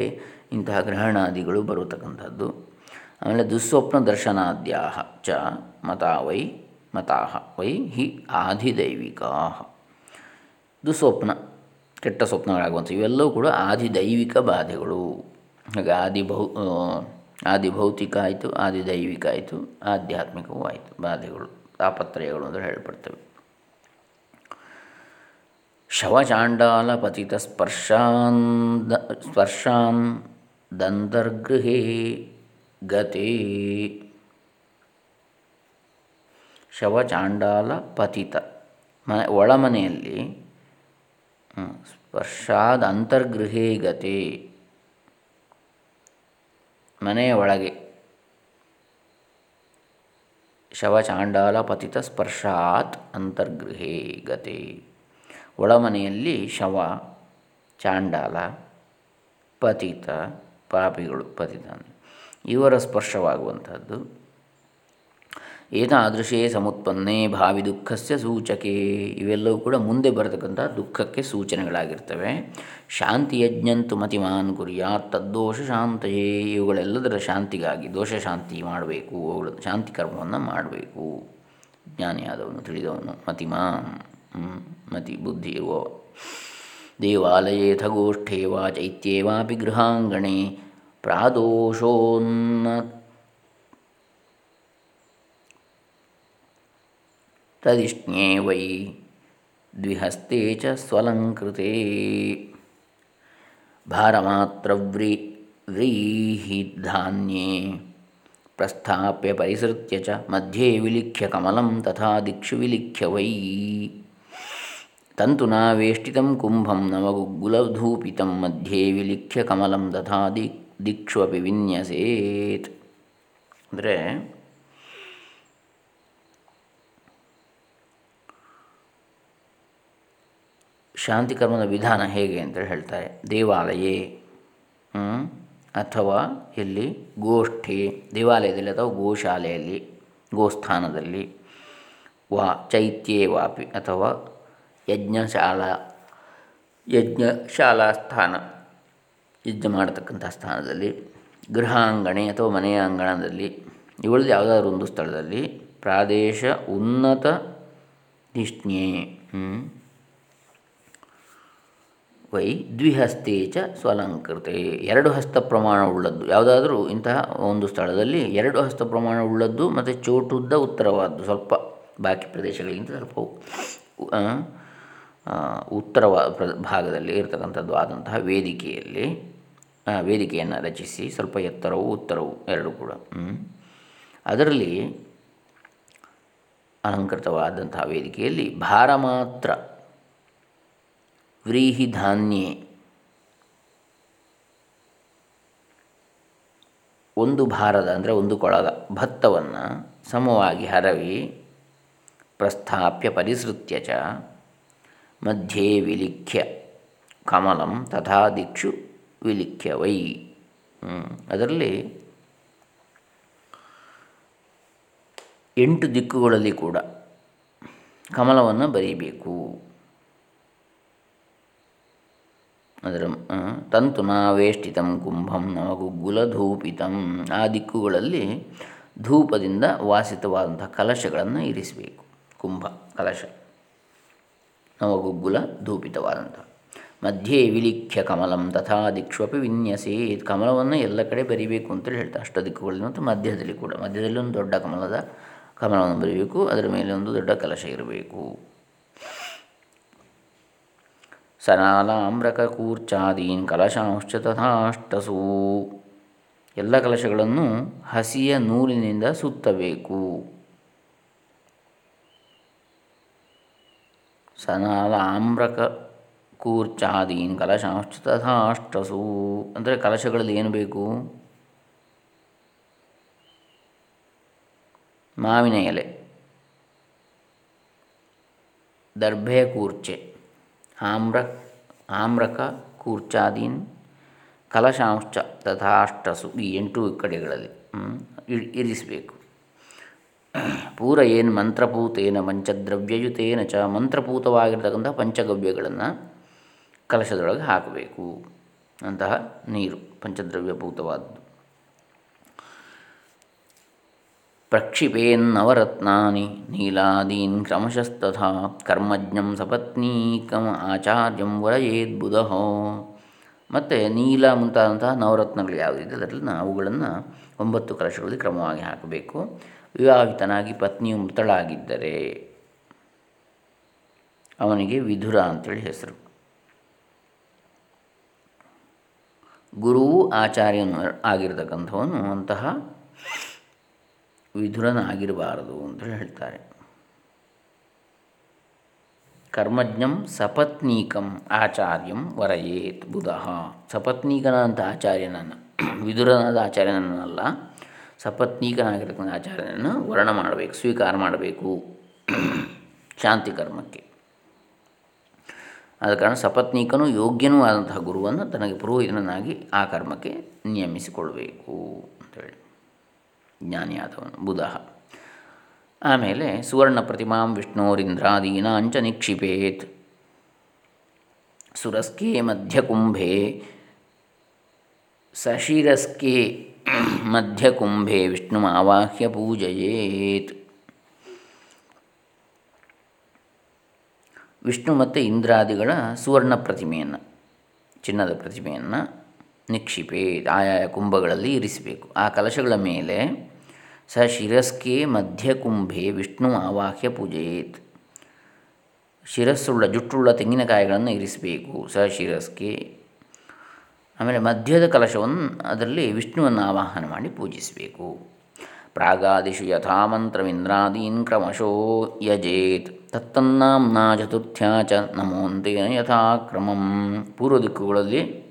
ಇಂತಹ ಗ್ರಹಣಾದಿಗಳು ಬರತಕ್ಕಂಥದ್ದು. ಆಮೇಲೆ ದುಸ್ವಪ್ನ ದರ್ಶನಾದ್ಯಾ ಚ ಮತಾ ವೈ ಮತಾಹ ವೈ ಹಿ ಆದಿದೈವಿಕಾ ದುಸ್ವಪ್ನ, ಕೆಟ್ಟ ಸ್ವಪ್ನಗಳಾಗುವಂಥ ಇವೆಲ್ಲವೂ ಕೂಡ ಆದಿದೈವಿಕ ಬಾಧೆಗಳು. ಹಾಗೆ ಆದಿ ಬಹು ಆದಿ ಭೌತಿಕ ಆಯಿತು ಆದಿದೈವಿಕ ಆಯಿತು, ಆಧ್ಯಾತ್ಮಿಕವೂ ಆಯಿತು, ಬಾಧೆಗಳು, ತಾಪತ್ರಯಗಳು ಅಂದರೆ ಹೇಳಲ್ಪಡ್ತವೆ ಶವಚಾಂಡಾಲ ಪತಿತ ಸ್ಪರ್ಶಾನ್ ಸ್ಪರ್ಶಾನ್ ದಂತರ್ಗೃಹೇ ಗತಿ. ಶವಚಾಂಡಾಲ ಪತಿತ ಮನೆ, ಒಳಮನೆಯಲ್ಲಿ ಸ್ಪರ್ಶಾದ ಅಂತರ್ಗೃಹೇ ಗತಿ. ಮನೆಯ ಒಳಗೆ. ಶವಚಾಂಡಾಲ ಪತಿತ ಸ್ಪರ್ಶಾತ್ ಅಂತರ್ಗೃಹೇ ಗತೆ. ಒಳಮನೆಯಲ್ಲಿ ಶವ, ಚಾಂಡಾಲ, ಪತಿತ, ಪಾಪಿಗಳು, ಪತಿತ ಇವರ ಸ್ಪರ್ಶವಾಗುವಂಥದ್ದು. ಏತಾದೃಶೇ ಸಮುತ್ಪನ್ನೇ ಭಾವಿ ದುಃಖಸ್ಯ ಸೂಚಕೆ. ಇವೆಲ್ಲವೂ ಕೂಡ ಮುಂದೆ ಬರತಕ್ಕಂಥ ದುಃಖಕ್ಕೆ ಸೂಚನೆಗಳಾಗಿರ್ತವೆ. ಶಾಂತಿಯಜ್ಞಂತು ಮತಿಮಾನ್ ಗುರಿಯಾ ತದ್ದೋಷ ಶಾಂತಯೇ. ಇವುಗಳೆಲ್ಲದರ ಶಾಂತಿಗಾಗಿ ದೋಷ ಶಾಂತಿ ಮಾಡಬೇಕು. ಅವುಗಳ ಶಾಂತಿ ಕರ್ಮವನ್ನು ಮಾಡಬೇಕು. ಜ್ಞಾನಿಯಾದವನು ತಿಳಿದವನು ಮತಿಮಾನ್. ಮತಿ ಬುದ್ಧಿ ಇರುವ ದೇವಾಲಯೇಥ ಗೋಷ್ಠೇ ವಾ ಚೈತ್ಯೇ ವಾಪಿ ಗೃಹಾಂಗಣೆ ಪ್ರಾದೋಷೋನ್ನ ತದಿಷ್ಣ್ಯೇ ವೈ ದ್ವಿಹಸ್ತೆ ಚ ಸ್ವಲಂಕೃತೆ ಭಾರಮಾತ್ರವ್ರಿ ವ್ರೀಹಿ ಧಾನ್ಯೇ ಪ್ರಸ್ಥಾಪ್ಯ ಪರಿಸೃತ್ಯ ಚ ಮಧ್ಯೆ ವಿಲಿಖ್ಯ ಕಮಲಂ ತಥಾ ದಿಕ್ಷು ವಿಲಿಖ್ಯ ವೈ ತಂತುನಾ ವೇಷ್ಟಿತಂ ಕುಂಭಂ ನವಗುಗ್ಗುಲಧೂಪಿತಂ ಮಧ್ಯೆ ವಿಲಿಖ್ಯ ಕಮಲಂ ತಥಾ ದಿ ದಿಕ್ಷು ವಿನ್ಯಸೇತ್ ಅಂದರೆ ಶಾಂತಿ ಕರ್ಮದ ವಿಧಾನ ಹೇಗೆ ಅಂತೇಳಿ ಹೇಳ್ತಾರೆ. ದೇವಾಲಯೇ ಅಥವಾ ಇಲ್ಲಿ ಗೋಷ್ಠಿ, ದೇವಾಲಯದಲ್ಲಿ ಅಥವಾ ಗೋಶಾಲೆಯಲ್ಲಿ, ಗೋಸ್ಥಾನದಲ್ಲಿ, ವಾ, ಚೈತ್ಯೇ ವಾಪಿ ಅಥವಾ ಯಜ್ಞಶಾಲಾ ಯಜ್ಞಶಾಲಾ ಸ್ಥಾನ, ಯಜ್ಞ ಮಾಡತಕ್ಕಂಥ ಸ್ಥಾನದಲ್ಲಿ, ಗೃಹಾಂಗಣೆ ಅಥವಾ ಮನೆಯ ಅಂಗಣದಲ್ಲಿ, ಇವುಗಳಲ್ಲಿ ಯಾವುದಾದ್ರೂ ಒಂದು ಸ್ಥಳದಲ್ಲಿ ಪ್ರಾದೇಶ ಉನ್ನತ ನಿಷ್ಣೆ ವೈ ದ್ವಿಹಸ್ತೆ ಚ ಸ್ವಲಂಕೃತೆ, ಎರಡು ಹಸ್ತ ಪ್ರಮಾಣವುಳ್ಳದ್ದು ಯಾವುದಾದ್ರೂ ಇಂತಹ ಒಂದು ಸ್ಥಳದಲ್ಲಿ ಎರಡು ಹಸ್ತ ಪ್ರಮಾಣವುಳ್ಳದ್ದು ಮತ್ತು ಚೋಟುದ್ದ ಉತ್ತರವಾದ್ದು, ಸ್ವಲ್ಪ ಬಾಕಿ ಪ್ರದೇಶಗಳಿಗಿಂತ ಸ್ವಲ್ಪ ಉತ್ತರವ ಪ್ರ, ಭಾಗದಲ್ಲಿ ಇರತಕ್ಕಂಥದ್ದು ಆದಂತಹ ವೇದಿಕೆಯಲ್ಲಿ ವೇದಿಕೆಯನ್ನು ರಚಿಸಿ ಸ್ವಲ್ಪ ಎತ್ತರವು ಉತ್ತರವು ಎರಡು ಕೂಡ. ಅದರಲ್ಲಿ ಅಲಂಕೃತವಾದಂತಹ ವೇದಿಕೆಯಲ್ಲಿ ಭಾರ ಮಾತ್ರ ವ್ರೀಹಿ ಧಾನ್ಯೇ ಒಂದು ಭಾರದ ಅಂದರೆ ಒಂದು ಕೊಳದ ಭತ್ತವನ್ನು ಸಮವಾಗಿ ಹರವಿ ಪ್ರಸ್ಥಾಪ್ಯ ಪರಿಸೃತ್ಯ ಚ ಮಧ್ಯೆ ವಿಲಿಖ್ಯ ಕಮಲಂ ತಥಾ ದಿಕ್ಷು ವಿಲಿಖ್ಯ ವೈ ಅದರಲ್ಲಿ ಎಂಟು ದಿಕ್ಕುಗಳಲ್ಲಿ ಕೂಡ ಕಮಲವನ್ನು ಬರೀಬೇಕು. ಅದರ ತಂತು ನಾವೇಷ್ಟಿತಂ ಕುಂಭಂ ಗುಲಧೂಪಿತಂ. ಆ ದಿಕ್ಕುಗಳಲ್ಲಿ ಧೂಪದಿಂದ ವಾಸಿತವಾದಂಥ ಕಲಶಗಳನ್ನು ಇರಿಸಬೇಕು. ಕುಂಭ, ಕಲಶ. ನವಗುಗ್ಗುಲ ಧೂಪಿತವಾದಂಥ ಮಧ್ಯೆ ವಿಲಿಖ್ಯ ಕಮಲಂ ತಥಾ ದಿಕ್ಷುಪಿ ವಿನ್ಯಸೇತ್ ಕಮಲವನ್ನು ಎಲ್ಲ ಕಡೆ ಬರಿಬೇಕು ಅಂತೇಳಿ ಹೇಳ್ತಾರೆ. ಅಷ್ಟ ದಿಕ್ಕುಗಳಲ್ಲಿ ಮತ್ತು ಮಧ್ಯದಲ್ಲಿ ಕೂಡ. ಮಧ್ಯದಲ್ಲಿ ಒಂದು ದೊಡ್ಡ ಕಮಲದ ಕಮಲವನ್ನು ಬರೀಬೇಕು. ಅದರ ಮೇಲೆ ಒಂದು ದೊಡ್ಡ ಕಲಶ ಇರಬೇಕು. ಸನಾಲಾಮ್ರಕ ಕೂರ್ಚಾದೀನ್ ಕಲಶಾಂಶ್ಚ ತಥಾಷ್ಟಸೂ. ಎಲ್ಲ ಕಲಶಗಳನ್ನು ಹಸಿಯ ನೂಲಿನಿಂದ ಸುತ್ತಬೇಕು. ಸನಾಲ ಆಮ್ರಕ ಕೂರ್ಚಾದೀನ್ ಕಲಶಾಂಶ್ಚ ತಥಾಷ್ಟಸು ಅಂದರೆ ಕಲಶಗಳಲ್ಲಿ ಏನು ಬೇಕು? ಮಾವಿನ ಎಲೆ. ದರ್ಭೆ ಕೂರ್ಚೆ. ಆಮ್ರ, ಆಮ್ರಕ ಕೂರ್ಚಾದೀನ್ ಕಲಶಾಂಶ ತಥಾಷ್ಟಸು ಈ ಎಂಟು ಕಡೆಗಳಲ್ಲಿ ಇರಿಸಬೇಕು. ಪೂರ ಏನು ಮಂತ್ರಪೂತೇನ ಪಂಚದ್ರವ್ಯಯುತೇನ ಚ ಮಂತ್ರಪೂತವಾಗಿರ್ತಕ್ಕಂಥ ಪಂಚಗವ್ಯಗಳನ್ನು ಕಲಶದೊಳಗೆ ಹಾಕಬೇಕು. ಅಂತಹ ನೀರು ಪಂಚದ್ರವ್ಯಭೂತವಾದದ್ದು ಪ್ರಕ್ಷಿಪೇನ್ನವರತ್ನಾನಿ ನೀಲಾದೀನ್ ಕ್ರಮಶಸ್ತಥಾ ಕರ್ಮಜ್ಞಂ ಸಪತ್ನೀಕಂ ಆಚಾರ್ಯಂ ಬುಧ. ಮತ್ತು ನೀಲ ಮುಂತಾದಂತಹ ನವರತ್ನಗಳು ಯಾವುದಿದೆ, ಅದರಲ್ಲಿ ಅವುಗಳನ್ನು ಒಂಬತ್ತು ಕಲಶಗಳಲ್ಲಿ ಕ್ರಮವಾಗಿ ಹಾಕಬೇಕು. ವಿವಾಹಿತನಾಗಿ ಪತ್ನಿಯು ಮೃತಳಾಗಿದ್ದರೆ ಅವನಿಗೆ ವಿಧುರ ಅಂತೇಳಿ ಹೆಸರು. ಗುರುವು ಆಚಾರ್ಯನು ಆಗಿರತಕ್ಕಂಥವನು ಅಂತಹ ವಿಧುರನಾಗಿರಬಾರದು ಅಂತೇಳಿ ಹೇಳ್ತಾರೆ. ಕರ್ಮಜ್ಞಂ ಸಪತ್ನೀಕಂ ಆಚಾರ್ಯಂ ವರಯೇತ್ ಬುಧ. ಸಪತ್ನೀಕನಾದಂಥ ಆಚಾರ್ಯನನ್ನು ವಿದುರನಾದ ಆಚಾರ್ಯನನ್ನಲ್ಲ ಸಪತ್ನೀಕನಾಗಿರ್ತಕ್ಕಂಥ ಆಚಾರ್ಯನನ್ನು ವರ್ಣ ಮಾಡಬೇಕು, ಸ್ವೀಕಾರ ಮಾಡಬೇಕು. ಶಾಂತಿ ಕರ್ಮಕ್ಕೆ. ಆದ ಕಾರಣ ಸಪತ್ನೀಕನೂ ಯೋಗ್ಯನೂ ಆದಂತಹ ಗುರುವನ್ನು ತನಗೆ ಪುರೋಹಿತನನ್ನಾಗಿ ಆ ಕರ್ಮಕ್ಕೆ ನಿಯಮಿಸಿಕೊಳ್ಬೇಕು ಅಂತೇಳಿ. ಜ್ಞಾನಿಯಾದವನು ಬುಧ. ಆಮೇಲೆ ಸುವರ್ಣ ಪ್ರತಿಮಾಂ ವಿಷ್ಣೋರಿಂದ್ರಾದೀನಾಂಚ ನಿಕ್ಷಿಪೇತ್. ಸುರಸ್ಕೆ ಮಧ್ಯಕುಂಭೆ. ಸಶಿರಸ್ಕೆ ಮಧ್ಯಕುಂಭೆ ವಿಷ್ಣು ಆವಾಹ್ಯ ಪೂಜೆಯೇತ್. ವಿಷ್ಣು ಮತ್ತು ಇಂದ್ರಾದಿಗಳ ಸುವರ್ಣ ಪ್ರತಿಮೆಯನ್ನು, ಚಿನ್ನದ ಪ್ರತಿಮೆಯನ್ನು ನಿಕ್ಷಿಪೆ, ಆಯಾಯ ಕುಂಭಗಳಲ್ಲಿ ಇರಿಸಬೇಕು. ಆ ಕಲಶಗಳ ಮೇಲೆ ಸ ಶಿರಸ್ಕೆ ಮಧ್ಯಕುಂಭೆ ವಿಷ್ಣು ಆವಾಹ್ಯ ಪೂಜೆಯೇತ್. ಶಿರಸ್ಸುಳ್ಳ, ಜುಟ್ಟುಳ್ಳ ತೆಂಗಿನಕಾಯಿಗಳನ್ನು ಇರಿಸಬೇಕು. ಸ ಶಿರಸ್ಕೆ ಆಮೇಲೆ ಮಧ್ಯದ ಕಲಶವನ್ನು ಅದರಲ್ಲಿ ವಿಷ್ಣುವನ್ನು ಆವಾಹನ ಮಾಡಿ ಪೂಜಿಸಬೇಕು. ಪ್ರಾಗಾದಿಷು ಯಥಾಮಂತ್ರವಿಂದ್ರಾದೀನ್ ಕ್ರಮಶೋ ಯಜೇತ್. ತತ್ತನ್ನಾಂನ ಚತುರ್ಥ್ಯಾ ಚ ಯಥಾ ಕ್ರಮಂ. ಪೂರ್ವ ದಿಕ್ಕುಗಳಲ್ಲಿ,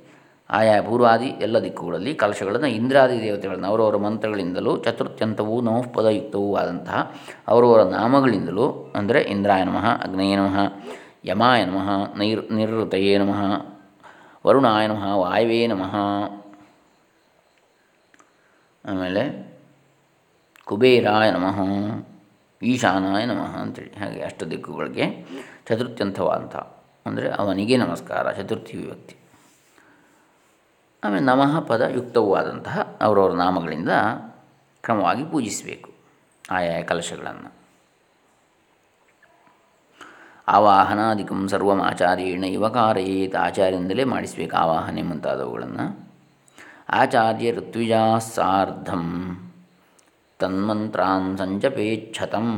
ಆಯಾ ಪೂರ್ವಾದಿ ಎಲ್ಲ ದಿಕ್ಕುಗಳಲ್ಲಿ ಕಲಶಗಳನ್ನು ಇಂದ್ರಾದಿ ದೇವತೆಗಳನ್ನು ಅವರವರ ಮಂತ್ರಗಳಿಂದಲೂ ಚತುರ್ಥ್ಯಂತವೂ ನಮಃಪದಯುಕ್ತವೂ ಆದಂತಹ ಅವರವರ ನಾಮಗಳಿಂದಲೂ ಅಂದರೆ ಇಂದ್ರಾಯ ನಮಃ, ಅಗ್ನೇಯ ನಮಃ, ಯಮಾಯ ನಮಃ ನೈರ್ ನಿರ್ವೃತಯೇ ನಮಃ ವರುಣಾಯ ನಮಃ, ವಾಯುವೇ ನಮಃ. ಆಮೇಲೆ ಕುಬೇರಾಯ ನಮಃ, ಈಶಾನಾಯ ನಮಃ ಅಂತೇಳಿ. ಹಾಗೆ ಅಷ್ಟು ದಿಕ್ಕುಗಳಿಗೆ ಚತುರ್ಥ್ಯಂಥವಾದಂಥ ಅಂದರೆ ಅವನಿಗೆ ನಮಸ್ಕಾರ, ಚತುರ್ಥಿ ವಿಭಕ್ತಿ. ಆಮೇಲೆ ನಮಃ ಪದ ಯುಕ್ತವೂ ಆದಂತಹ ಅವರವರ ನಾಮಗಳಿಂದ ಕ್ರಮವಾಗಿ ಪೂಜಿಸಬೇಕು. ಆಯಾಯ ಕಲಶಗಳನ್ನು. ಆವಾಹನಾದಿಕಂ ಸರ್ವಂ ಆಚಾರ್ಯೇಣ ಯುವಕಾರಯೇತ ಆಚಾರ್ಯದಿಂದಲೇ ಮಾಡಿಸಬೇಕು ಆವಾಹನೆ ಮುಂತಾದವುಗಳನ್ನು. ಆಚಾರ್ಯ ಋತ್ವಿಜಾ ಸಾರ್ಧಂ ತನ್ಮಂತ್ರಾನ್ ಸಂಜಪೇಚ್ಛತಂ.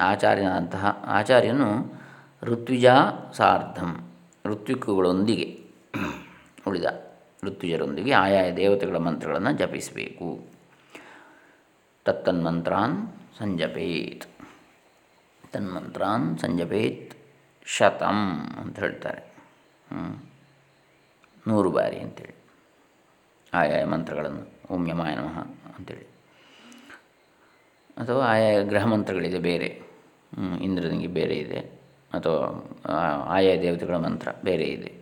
ಆಚಾರ್ಯನಂತಹ ಆಚಾರ್ಯನು ಋತ್ವಿಜಾ ಸಾರ್ಧಂ ಋತ್ವಿಕ್ಕುಗಳೊಂದಿಗೆ ಉಳಿದ ಋತ್ವಿಜರೊಂದಿಗೆ ಆಯಾಯ ದೇವತೆಗಳ ಮಂತ್ರಗಳನ್ನು ಜಪಿಸಬೇಕು. ತತ್ತನ್ಮಂತ್ರಾನ್ ಸಂಜಪೇತ್, ತನ್ಮಂತ್ರಾನ್ ಸಂಜಪೇತ್. ಶತಂ ಅಂತ ಹೇಳ್ತಾರೆ. ನೂರು ಬಾರಿ ಅಂತೇಳಿ. ಆಯಾಯ ಮಂತ್ರಗಳನ್ನು, ಓಂ ಯಮಾಯ ನಮಃ ಅಂತೇಳಿ. ಅಥವಾ ಆಯಾಯ ಗ್ರಹ ಮಂತ್ರಗಳಿದೆ ಬೇರೆ. ಇಂದ್ರನಿಗೆ ಬೇರೆ ಇದೆ. ಅಥವಾ ಆಯಾ ದೇವತೆಗಳ ಮಂತ್ರ ಬೇರೆ ಇದೆ.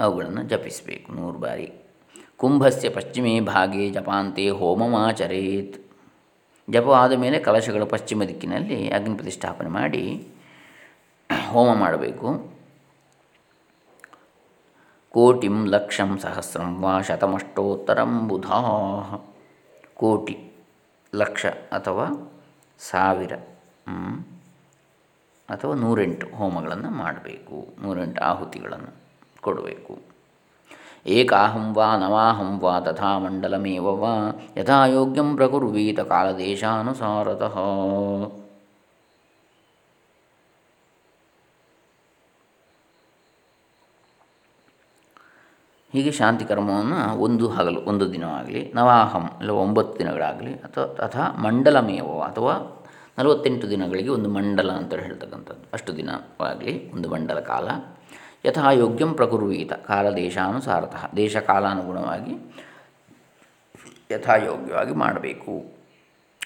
ಅವುಗಳನ್ನು ಜಪಿಸಬೇಕು ನೂರು ಬಾರಿ. ಕುಂಭಸ್ಯ ಪಶ್ಚಿಮೇ ಭಾಗೇ ಜಪಾಂತೆ ಹೋಮಮಾಚರೇತ್. ಜಪವಾದ ಮೇಲೆ ಕಲಶಗಳು ಪಶ್ಚಿಮ ದಿಕ್ಕಿನಲ್ಲಿ ಅಗ್ನಿ ಪ್ರತಿಷ್ಠಾಪನೆ ಮಾಡಿ ಹೋಮ ಮಾಡಬೇಕು. ಕೋಟಿಂ ಲಕ್ಷಂ ಸಹಸ್ರಂ ವಾ ಶತಮಷ್ಟೋತ್ತರಂ ಬುಧಾ. ಕೋಟಿ, ಲಕ್ಷ ಅಥವಾ ಸಾವಿರ ಅಥವಾ ನೂರೆಂಟು ಹೋಮಗಳನ್ನು ಮಾಡಬೇಕು. ನೂರೆಂಟು ಆಹುತಿಗಳನ್ನು ಕೊಡಬೇಕು. ಏಕಾಹಂ ವಾ ನವಾಹಂ ವಾ ತಥಾ ಮಂಡಲಮೇವ ವಾ ಯಥಾ ಯೋಗ್ಯಂ ಪ್ರಕುರ್ವೀತ ಕಾಲದೇಶಾನುಸಾರತಃ. ಹೀಗೆ ಶಾಂತಿ ಕರ್ಮವನ್ನು ಒಂದು ಹಗಲು, ಒಂದು ದಿನವಾಗಲಿ, ನವಾಹಂ ಇಲ್ಲ ಒಂಬತ್ತು ದಿನಗಳಾಗಲಿ, ಅಥವಾ ತಥಾ ಮಂಡಲಮೇವ ಅಥವಾ ನಲವತ್ತೆಂಟು ದಿನಗಳಿಗೆ ಒಂದು ಮಂಡಲ ಅಂತ ಹೇಳ್ತಕ್ಕಂಥದ್ದು. ಅಷ್ಟು ದಿನವಾಗಲಿ ಒಂದು ಮಂಡಲ ಕಾಲ. ಯಥಾ ಯೋಗ್ಯಂ ಪ್ರಕುರ್ವೀತ ಕಾಲ ದೇಶಾನುಸಾರತಃ ದೇಶ ಕಾಲಾನುಗುಣವಾಗಿ ಯಥಾಯೋಗ್ಯವಾಗಿ ಮಾಡಬೇಕು.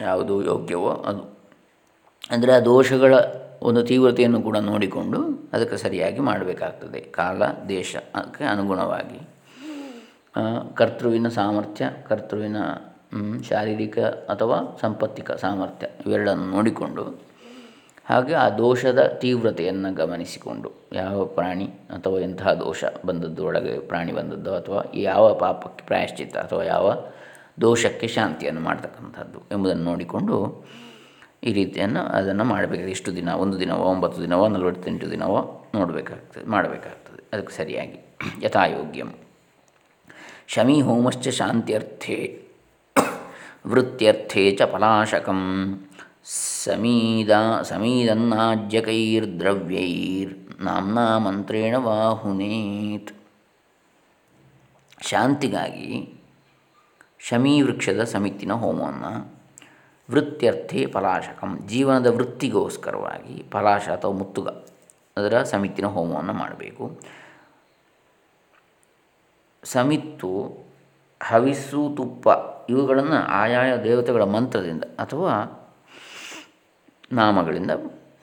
ಯಾವುದು ಯೋಗ್ಯವೋ ಅದು. ಅಂದರೆ ಆ ದೋಷಗಳ ಒಂದು ತೀವ್ರತೆಯನ್ನು ಕೂಡ ನೋಡಿಕೊಂಡು ಅದಕ್ಕೆ ಸರಿಯಾಗಿ ಮಾಡಬೇಕಾಗ್ತದೆ. ಕಾಲ ದೇಶಕ್ಕೆ ಅನುಗುಣವಾಗಿ. ಕರ್ತೃವಿನ ಸಾಮರ್ಥ್ಯ, ಕರ್ತೃವಿನ ಶಾರೀರಿಕ ಅಥವಾ ಸಂಪತ್ತಿಕ ಸಾಮರ್ಥ್ಯ ಇವೆರಡನ್ನು ನೋಡಿಕೊಂಡು ಹಾಗೆ ಆ ದೋಷದ ತೀವ್ರತೆಯನ್ನು ಗಮನಿಸಿಕೊಂಡು ಯಾವ ಪ್ರಾಣಿ ಅಥವಾ ಎಂತಹ ದೋಷ ಬಂದದ್ದು, ಒಳಗೆ ಪ್ರಾಣಿ ಬಂದದ್ದು ಅಥವಾ ಯಾವ ಪಾಪಕ್ಕೆ ಪ್ರಾಯಶ್ಚಿತ್ತ ಅಥವಾ ಯಾವ ದೋಷಕ್ಕೆ ಶಾಂತಿಯನ್ನು ಮಾಡ್ತಕ್ಕಂಥದ್ದು ಎಂಬುದನ್ನು ನೋಡಿಕೊಂಡು ಈ ರೀತಿಯನ್ನು ಅದನ್ನು ಮಾಡಬೇಕು ಇಷ್ಟು ದಿನ, ಒಂದು ದಿನವೋ, ಒಂಬತ್ತು ದಿನವೋ, ನಲವತ್ತೆಂಟು ದಿನವೋ ನೋಡಬೇಕಾಗ್ತದೆ, ಮಾಡಬೇಕಾಗ್ತದೆ. ಅದಕ್ಕೆ ಸರಿಯಾಗಿ ಯಥಾಯೋಗ್ಯಂ. ಶಮಿ ಹೋಮಶ್ಚ ಶಾಂತ್ಯರ್ಥೆ ವೃತ್ತ್ಯರ್ಥೇ ಚ ಪಲಾಶಕಂ ಸಮೀದ ಸಮೀದನ್ನಾಜ್ಯಕೈರ್ದ್ರವ್ಯೈರ್ ನಾಮ್ನಾ ಮಂತ್ರೇಣ ವಾಹುನೇತ್. ಶಾಂತಿಗಾಗಿ ಶಮೀ ವೃಕ್ಷದ ಸಮಿತಿನ ಹೋಮವನ್ನು ವೃತ್ತ್ಯರ್ಥೆ ಪಲಾಶಕಂ, ಜೀವನದ ವೃತ್ತಿಗೋಸ್ಕರವಾಗಿ ಪಲಾಶ ಅಥವಾ ಮುತ್ತುಗ ಅದರ ಸಮಿತಿನ ಹೋಮವನ್ನು ಮಾಡಬೇಕು. ಸಮಿತ್ತು, ಹವಿಸು, ತುಪ್ಪ ಇವುಗಳನ್ನು ಆಯಾಯ ದೇವತೆಗಳ ಮಂತ್ರದಿಂದ ಅಥವಾ ನಾಮಗಳಿಂದ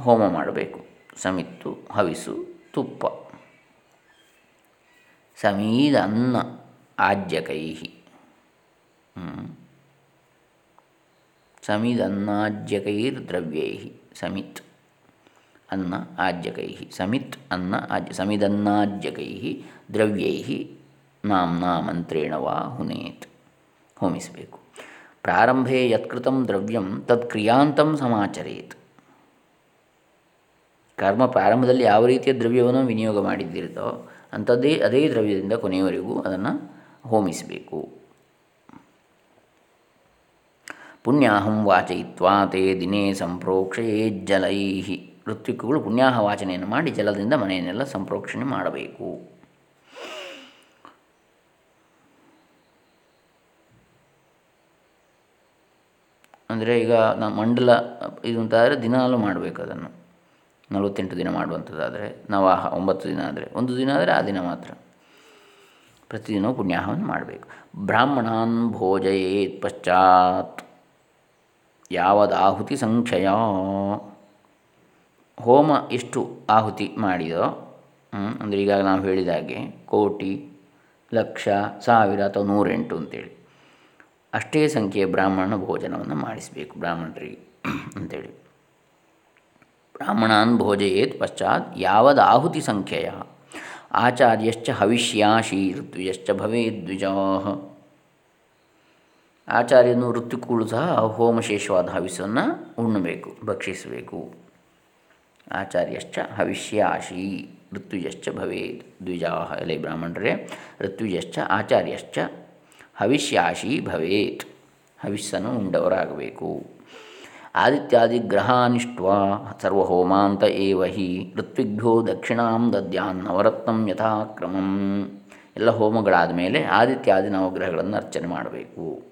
ಹೋಮ ಮಾಡಬೇಕು. ಸಮಿತ್ತು, ಹವಿಸು, ತುಪ್ಪ. ಸಮೀದ ಅನ್ನ ಆಜ್ಯಕೈ ದ್ರವ್ಯೈ ಸಮಿತ್. ಅನ್ನ ಆಜ್ಯಕೈ ಸಮಿತ್ ಅನ್ನ ಆಜ್ಯ ಸಮಿದನ್ನಾಜ್ಯಕೈ ದ್ರವ್ಯೈ ನಾಮ್ನಾ ಮಂತ್ರೇಣ ವಾ ಹುನೇತ್. ಹೋಮಿಸಬೇಕು. ಪ್ರಾರಂಭೆ ಯತ್ಕೃತಂ ದ್ರವ್ಯಂ ತತ್ ಕ್ರಿಯಾಂತಂ ಸಮಾಚರೇತ್. ಕರ್ಮ ಪ್ರಾರಂಭದಲ್ಲಿ ಯಾವ ರೀತಿಯ ದ್ರವ್ಯವನ್ನು ವಿನಿಯೋಗ ಮಾಡಿದ್ದಿರುತ್ತೋ ಅಂಥದ್ದೇ ಅದೇ ದ್ರವ್ಯದಿಂದ ಕೊನೆಯವರೆಗೂ ಅದನ್ನು ಹೋಮಿಸಬೇಕು. ಪುಣ್ಯಾಹಂ ವಾಚಯಿತ್ವಾ ತೇ ದಿನೇ ಸಂಪ್ರೋಕ್ಷೆಯೇ ಜಲೈ ಋತ್ವಿಕಗಳು ಪುಣ್ಯಾಹ ವಾಚನೆಯನ್ನು ಮಾಡಿ ಜಲದಿಂದ ಮನೆಯನ್ನೆಲ್ಲ ಸಂಪ್ರೋಕ್ಷಣೆ ಮಾಡಬೇಕು. ಅಂದರೆ ಈಗ ನಾವು ಮಂಡಲ ಇದು ಅಂತಾದರೆ ದಿನಾಲೂ ಮಾಡಬೇಕು ಅದನ್ನು. ನಲವತ್ತೆಂಟು ದಿನ ಮಾಡುವಂಥದ್ದಾದರೆ ನವಾಹ ಒಂಬತ್ತು ದಿನ ಆದರೆ, ಒಂದು ದಿನ ಆದರೆ ಆ ದಿನ ಮಾತ್ರ. ಪ್ರತಿದಿನವೂ ಪುಣ್ಯಾಹವನ್ನು ಮಾಡಬೇಕು. ಬ್ರಾಹ್ಮಣಾನ್ ಭೋಜಯೇತ್ ಪಶ್ಚಾತ್. ಯಾವದಾಹುತಿ ಸಂಕ್ಷಯ ಹೋಮ ಎಷ್ಟು ಆಹುತಿ ಮಾಡಿದೋ ಅಂದರೆ ಈಗ ನಾವು ಹೇಳಿದ ಹಾಗೆ ಕೋಟಿ, ಲಕ್ಷ, ಸಾವಿರ ಅಥವಾ ನೂರೆಂಟು ಅಂತೇಳಿ. ಅಷ್ಟೇ ಸಂಖ್ಯೆಯ ಬ್ರಾಹ್ಮಣ ಭೋಜನವನ್ನು ಮಾಡಿಸಬೇಕು ಬ್ರಾಹ್ಮಣರಿಗೆ ಅಂತೇಳಿ. ಬ್ರಾಹ್ಮಣಾನ್ ಭೋಜಯೇತ್ ಪಶ್ಚಾತ್ ಯಾವದ ಆಹುತಿ ಸಂಖ್ಯೆಯ? ಆಚಾರ್ಯಶ್ಚ ಹವಿಷ್ಯಾಶಿ ಋತ್ವಿಯಶ್ಚ ಭವೇದ್ ದ್ವಿಜಾ ಆಚಾರ್ಯನು ಋತ್ವಿಕಗಳು ಸಹ ಹೋಮಶೇಷವಾದ ಹವಿಸನ್ನು ಉಣ್ಣಬೇಕು, ಭಕ್ಷಿಸಬೇಕು. ಆಚಾರ್ಯಶ್ಚ ಹವಿಷ್ಯಾಶಿ ಋತ್ವಿಯಶ್ಚ ಭವೇದ್ ದ್ವಿಜಾ ಎಲೆ ಬ್ರಾಹ್ಮಣರೇ? ಋತ್ವಿಜಶ್ಚ, ಆಚಾರ್ಯಶ್ಚ ಹವಿಷ್ಯಾಶಿ ಭವೇತ್. ಹವಿಸ್ಸನ್ನು ಉಂಡವರಾಗಬೇಕು. ಆದಿತ್ಯಾದಿ ಗ್ರಹಾನಿಷ್ಟ್ವಾ ಸರ್ವಹೋಮಾಂತ ಏವ ಹಿ ಋತ್ವಿಗ್ಭ್ಯೋ ದಕ್ಷಿಣಾಂ ದದ್ಯಾನ್ ನವರತ್ನಂ ಯಥಾಕ್ರಮಂ. ಎಲ್ಲ ಹೋಮಗಳಾದ ಮೇಲೆ ಆದಿತ್ಯಾದಿ ನವಗ್ರಹಗಳನ್ನು ಅರ್ಚನೆ ಮಾಡಬೇಕು.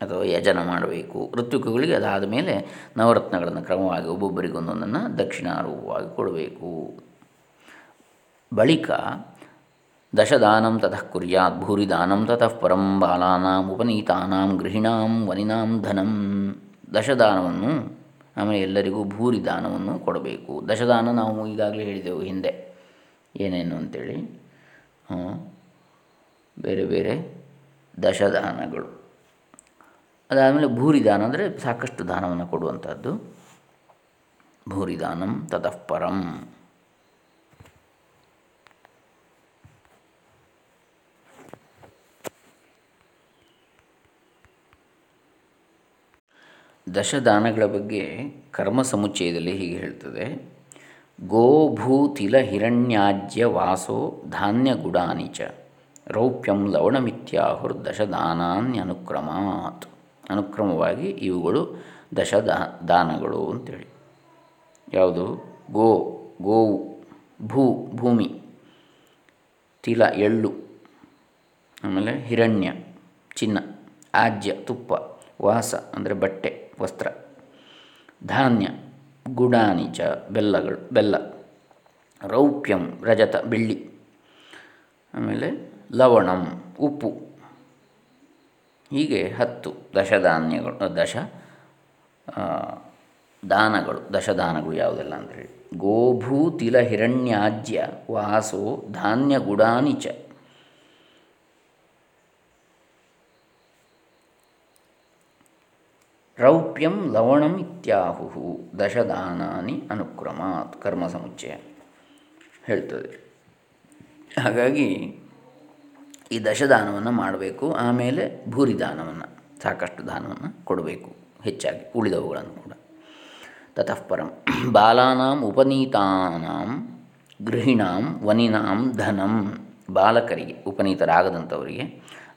ಅಥವಾ ಯಜನ ಮಾಡಬೇಕು. ಋತ್ವಿಕಗಳಿಗೆ ಅದಾದ ಮೇಲೆ ನವರತ್ನಗಳನ್ನು ಕ್ರಮವಾಗಿ ಒಬ್ಬೊಬ್ಬರಿಗೊಂದೊಂದನ್ನು ದಕ್ಷಿಣಾರೂಪವಾಗಿ ಕೊಡಬೇಕು. ಬಳಿಕ ದಶದಾನಂ ತತಃ ಕುರ್ಯಾತ್ ಭೂರಿದಾನಂ ತತಃ ಪರಂ ಬಾಲಾನಾಂ ಉಪನೀತಾನಾಂ ಗೃಹಿಣಾಂ ವನಿನಾಂ ಧನಂ ದಶದಾನವನ್ನು ಆಮೇಲೆ ಎಲ್ಲರಿಗೂ ಭೂರಿ ದಾನವನ್ನು ಕೊಡಬೇಕು। ದಶದಾನ ನಾವು ಈಗಾಗಲೇ ಹೇಳಿದೆವು ಹಿಂದೆ। ಏನೇನು ಅಂತೇಳಿ? ಬೇರೆ ಬೇರೆ ದಶದಾನಗಳು। ಅದಾದಮೇಲೆ ಭೂರಿ ದಾನ ಅಂದರೆ ಸಾಕಷ್ಟು ದಾನವನ್ನು ಕೊಡುವಂಥದ್ದು ಭೂರಿದಾನಂ ತತಃ ದಶದಾನಗಳ ಬಗ್ಗೆ ಕರ್ಮ ಸಮುಚ್ಚಯದಲ್ಲಿ ಹೀಗೆ ಹೇಳ್ತದೆ. ಗೋಭೂತಿಲ ಹಿರಣ್ಯಾಜ್ಯ ವಾಸೋ ಧಾನ್ಯ ಗುಡಾನಿ ಚ. ರೌಪ್ಯಂ ಲವಣಮಿತ್ಯಾಹುರ್ದಶದಾನಾನ್ಯನುಕ್ರಮಾತ್ ಅನುಕ್ರಮವಾಗಿ ಇವುಗಳು ದಶದಾ, ದಾನಗಳು ಅಂತೇಳಿ. ಯಾವುದು? ಗೋ, ಗೋವು, ಭೂ, ಭೂಮಿ, ತಿಲ, ಎಳ್ಳು, ಆಮೇಲೆ ಹಿರಣ್ಯ, ಚಿನ್ನ, ಆಜ್ಯ, ತುಪ್ಪ, ವಾಸ, ಅಂದರೆ ಬಟ್ಟೆ. ವಸ್ತ್ರ. ಧಾನ್ಯ ಗುಡಾನಿಚ ಬೆಲ್ಲಗಳು, ಬೆಲ್ಲ. ರೌಪ್ಯಂ, ರಜತ ಬೆಳ್ಳಿ ಆಮೇಲೆ ಲವಣಂ, ಉಪ್ಪು. ಹೀಗೆ ಹತ್ತು ದಶಧಾನ್ಯಗಳು, ದಶ ದಾನಗಳು, ದಶದಾನಗಳು ಯಾವುದೆಲ್ಲ ಅಂತೇಳಿ ಗೋಭೂ ತಿಲ ಹಿರಣ್ಯಾಜ್ಯ ವಾಸೋ ಧಾನ್ಯ ಗುಡಾನಿ ರೌಪ್ಯಂ ಲವಣಂ ಇತ್ಯಾಹು ದಶದಾನಾನಿ ಅನುಕ್ರಮಾತ್ ಕರ್ಮ ಸಮುಚ್ಚಯ ಹೇಳ್ತದೆ. ಹಾಗಾಗಿ ಈ ದಶದಾನವನ್ನು ಮಾಡಬೇಕು, ಆಮೇಲೆ ಭೂರಿ ದಾನವನ್ನು, ಸಾಕಷ್ಟು ದಾನವನ್ನು ಕೊಡಬೇಕು, ಹೆಚ್ಚಾಗಿ ಉಳಿದವುಗಳನ್ನು ಕೂಡ. ತತಃಪರಂ ಬಾಲಾನಾಂ ಉಪನೀತಾನಾಂ ಗೃಹಿಣಾಂ ವನಿನಾಂ ಧನಂ, ಬಾಲಕರಿಗೆ ಉಪನೀತರಾಗದಂಥವರಿಗೆ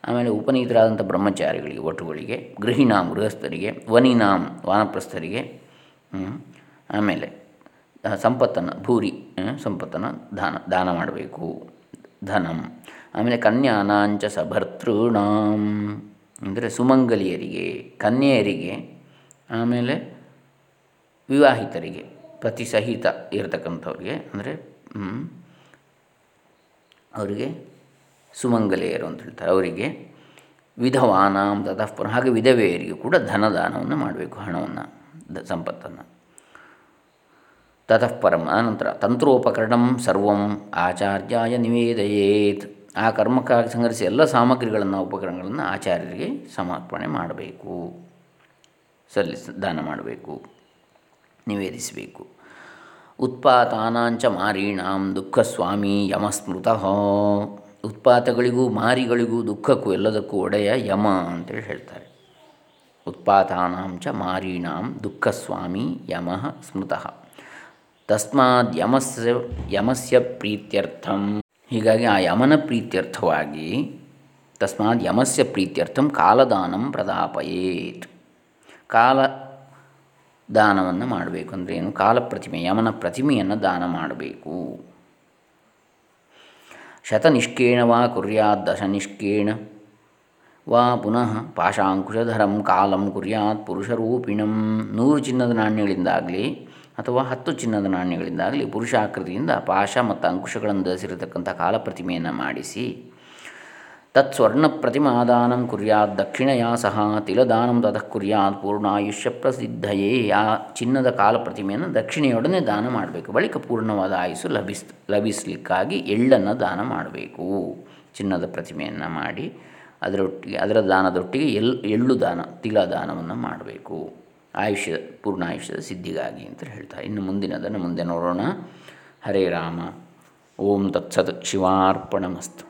ಆಮೇಲೆ ಉಪನೀತರಾದಂಥ ಬ್ರಹ್ಮಚಾರಿಗಳಿಗೆ ಒಟ್ಟುಗಳಿಗೆ ಗೃಹಿಣಾಂ ಗೃಹಸ್ಥರಿಗೆ, ವನಿನಾಂ ವಾನಪ್ರಸ್ಥರಿಗೆ ಆಮೇಲೆ ಸಂಪತ್ತನ್ನು ಭೂರಿ ಸಂಪತ್ತನ್ನು ದಾನ ದಾನ ಮಾಡಬೇಕು. ಧನಂ. ಆಮೇಲೆ ಕನ್ಯಾನಾಂಚ ಸಭರ್ತೃಣಾಂ. ಅಂದರೆ ಸುಮಂಗಲಿಯರಿಗೆ, ಕನ್ಯೆಯರಿಗೆ, ಆಮೇಲೆ ವಿವಾಹಿತರಿಗೆ ಪ್ರತಿ ಸಹಿತ ಇರತಕ್ಕಂಥವ್ರಿಗೆ, ಅಂದರೆ ಅವರಿಗೆ ಸುಮಂಗಲೆಯರು ಅಂತ ಹೇಳ್ತಾರೆ. ಅವರಿಗೆ ವಿಧವಾನಾಂ ತತಃ ಹಾಗೆ ವಿಧವೆಯರಿಗೆ ಕೂಡ ಧನದಾನವನ್ನು ಮಾಡಬೇಕು, ಹಣವನ್ನು, ದ ಸಂಪತ್ತನ್ನು. ತತಃ ಪರಂ ಅನಂತರ ತಂತ್ರೋಪಕರಣಂ ಸರ್ವಂ ಆಚಾರ್ಯಾಯ ನಿವೇದಯೇತ್. ಆ ಕರ್ಮಕ್ಕಾಗಿ ಸಂಗ್ರಹಿಸಿ ಎಲ್ಲ ಸಾಮಗ್ರಿಗಳನ್ನು, ಉಪಕರಣಗಳನ್ನು ಆಚಾರ್ಯರಿಗೆ ಸಮರ್ಪಣೆ ಮಾಡಬೇಕು. ಸಲ್ಲಿಸ ದಾನ ಮಾಡಬೇಕು, ನಿವೇದಿಸಬೇಕು. ಉತ್ಪಾತಾನಾಂಚ ಮಾರೀಣಾಂ ದುಃಖ ಸ್ವಾಮಿ ಯಮಸ್ಮೃತಃ. ಉತ್ಪಾತಗಳಿಗೂ, ಮಾರಿಗಳಿಗೂ, ದುಃಖಕ್ಕೂ ಎಲ್ಲದಕ್ಕೂ ಒಡೆಯ ಯಮ ಅಂತೇಳಿ ಹೇಳ್ತಾರೆ. ಉತ್ಪಾತಾನಾಂಚ ಮಾರೀಣಾಂ ದುಃಖಸ್ವಾಮಿ ಯಮ ಸ್ಮೃತಃ. ತಸ್ಮಾದ್ ಯಮಸ್ಯ ಯಮಸ್ಯ ಪ್ರೀತ್ಯರ್ಥಂ. ಹೀಗಾಗಿ ಆ ಯಮನ ಪ್ರೀತ್ಯರ್ಥವಾಗಿ ತಸ್ಮಾತ್ ಯಮಸ್ಯ ಪ್ರೀತ್ಯರ್ಥಂ ಕಾಲದಾನಂ ಪ್ರದಾಪಯೇತ್. ಕಾಲ ದಾನವನ್ನು ಮಾಡಬೇಕು ಅಂದರೆ ಏನು? ಕಾಲ ಪ್ರತಿಮೆ ಯಮನ ಪ್ರತಿಮೆಯನ್ನು ದಾನ ಮಾಡಬೇಕು. ಶತನಿಷ್ಕೇಣ ವಾ ಕುರ್ಯಾತ್ ದಶನಿಷ್ಕೇಣ ವಾ ಪುನಃ ಪಾಶಾಂಕುಶಧರಂ ಕಾಲಂ ಕುರ್ಯಾತ್ ಪುರುಷರೂಪಿಣಂ ನೂರು ಚಿನ್ನದ ನಾಣ್ಯಗಳಿಂದಾಗಲಿ ಅಥವಾ ಹತ್ತು ಚಿನ್ನದ ನಾಣ್ಯಗಳಿಂದಾಗಲಿ ಪುರುಷಾಕೃತಿಯಿಂದ ಪಾಶ ಮತ್ತು ಅಂಕುಶಗಳನ್ನು ಧರಿಸಿರತಕ್ಕಂಥ ಕಾಲಪ್ರತಿಮೆಯನ್ನು ಮಾಡಿಸಿ ತತ್ ಸ್ವರ್ಣ ಪ್ರತಿಮಾದಾನಂ ಕುರ್ಯಾತ್ ದಕ್ಷಿಣಯಾ ಸಹ ತಿಲದಾನಂ ತತಃ ಕುರ್ಯಾತ್ ಪೂರ್ಣಾಯುಷ್ಯ ಪ್ರಸಿದ್ಧಯೇ ಆ ಚಿನ್ನದ ಕಾಲ ಪ್ರತಿಮೆಯನ್ನು ದಕ್ಷಿಣೆಯೊಡನೆ ದಾನ ಮಾಡಬೇಕು. ಬಳಿಕ ಪೂರ್ಣವಾದ ಆಯುಸ್ಸು ಲಭಿಸ್, ಲಭಿಸಲಿಕ್ಕಾಗಿ ಎಳ್ಳನ್ನು ದಾನ ಮಾಡಬೇಕು. ಚಿನ್ನದ ಪ್ರತಿಮೆಯನ್ನು ಮಾಡಿ ಅದರೊಟ್ಟಿಗೆ, ಅದರ ದಾನದೊಟ್ಟಿಗೆ ಎಲ್, ಎಳ್ಳು ದಾನ, ತಿಲ ದಾನವನ್ನು ಮಾಡಬೇಕು. ಆಯುಷ್ಯ ಪೂರ್ಣಾಯುಷ್ಯದ ಸಿದ್ಧಿಗಾಗಿ ಅಂತ ಹೇಳ್ತಾರೆ ಇನ್ನು ಮುಂದಿನದನ್ನು ಮುಂದೆ ನೋಡೋಣ. ಹರೇ ರಾಮ. ಓಂ ತತ್ಸತ್ ಶಿವಾರ್ಪಣಮಸ್ತು.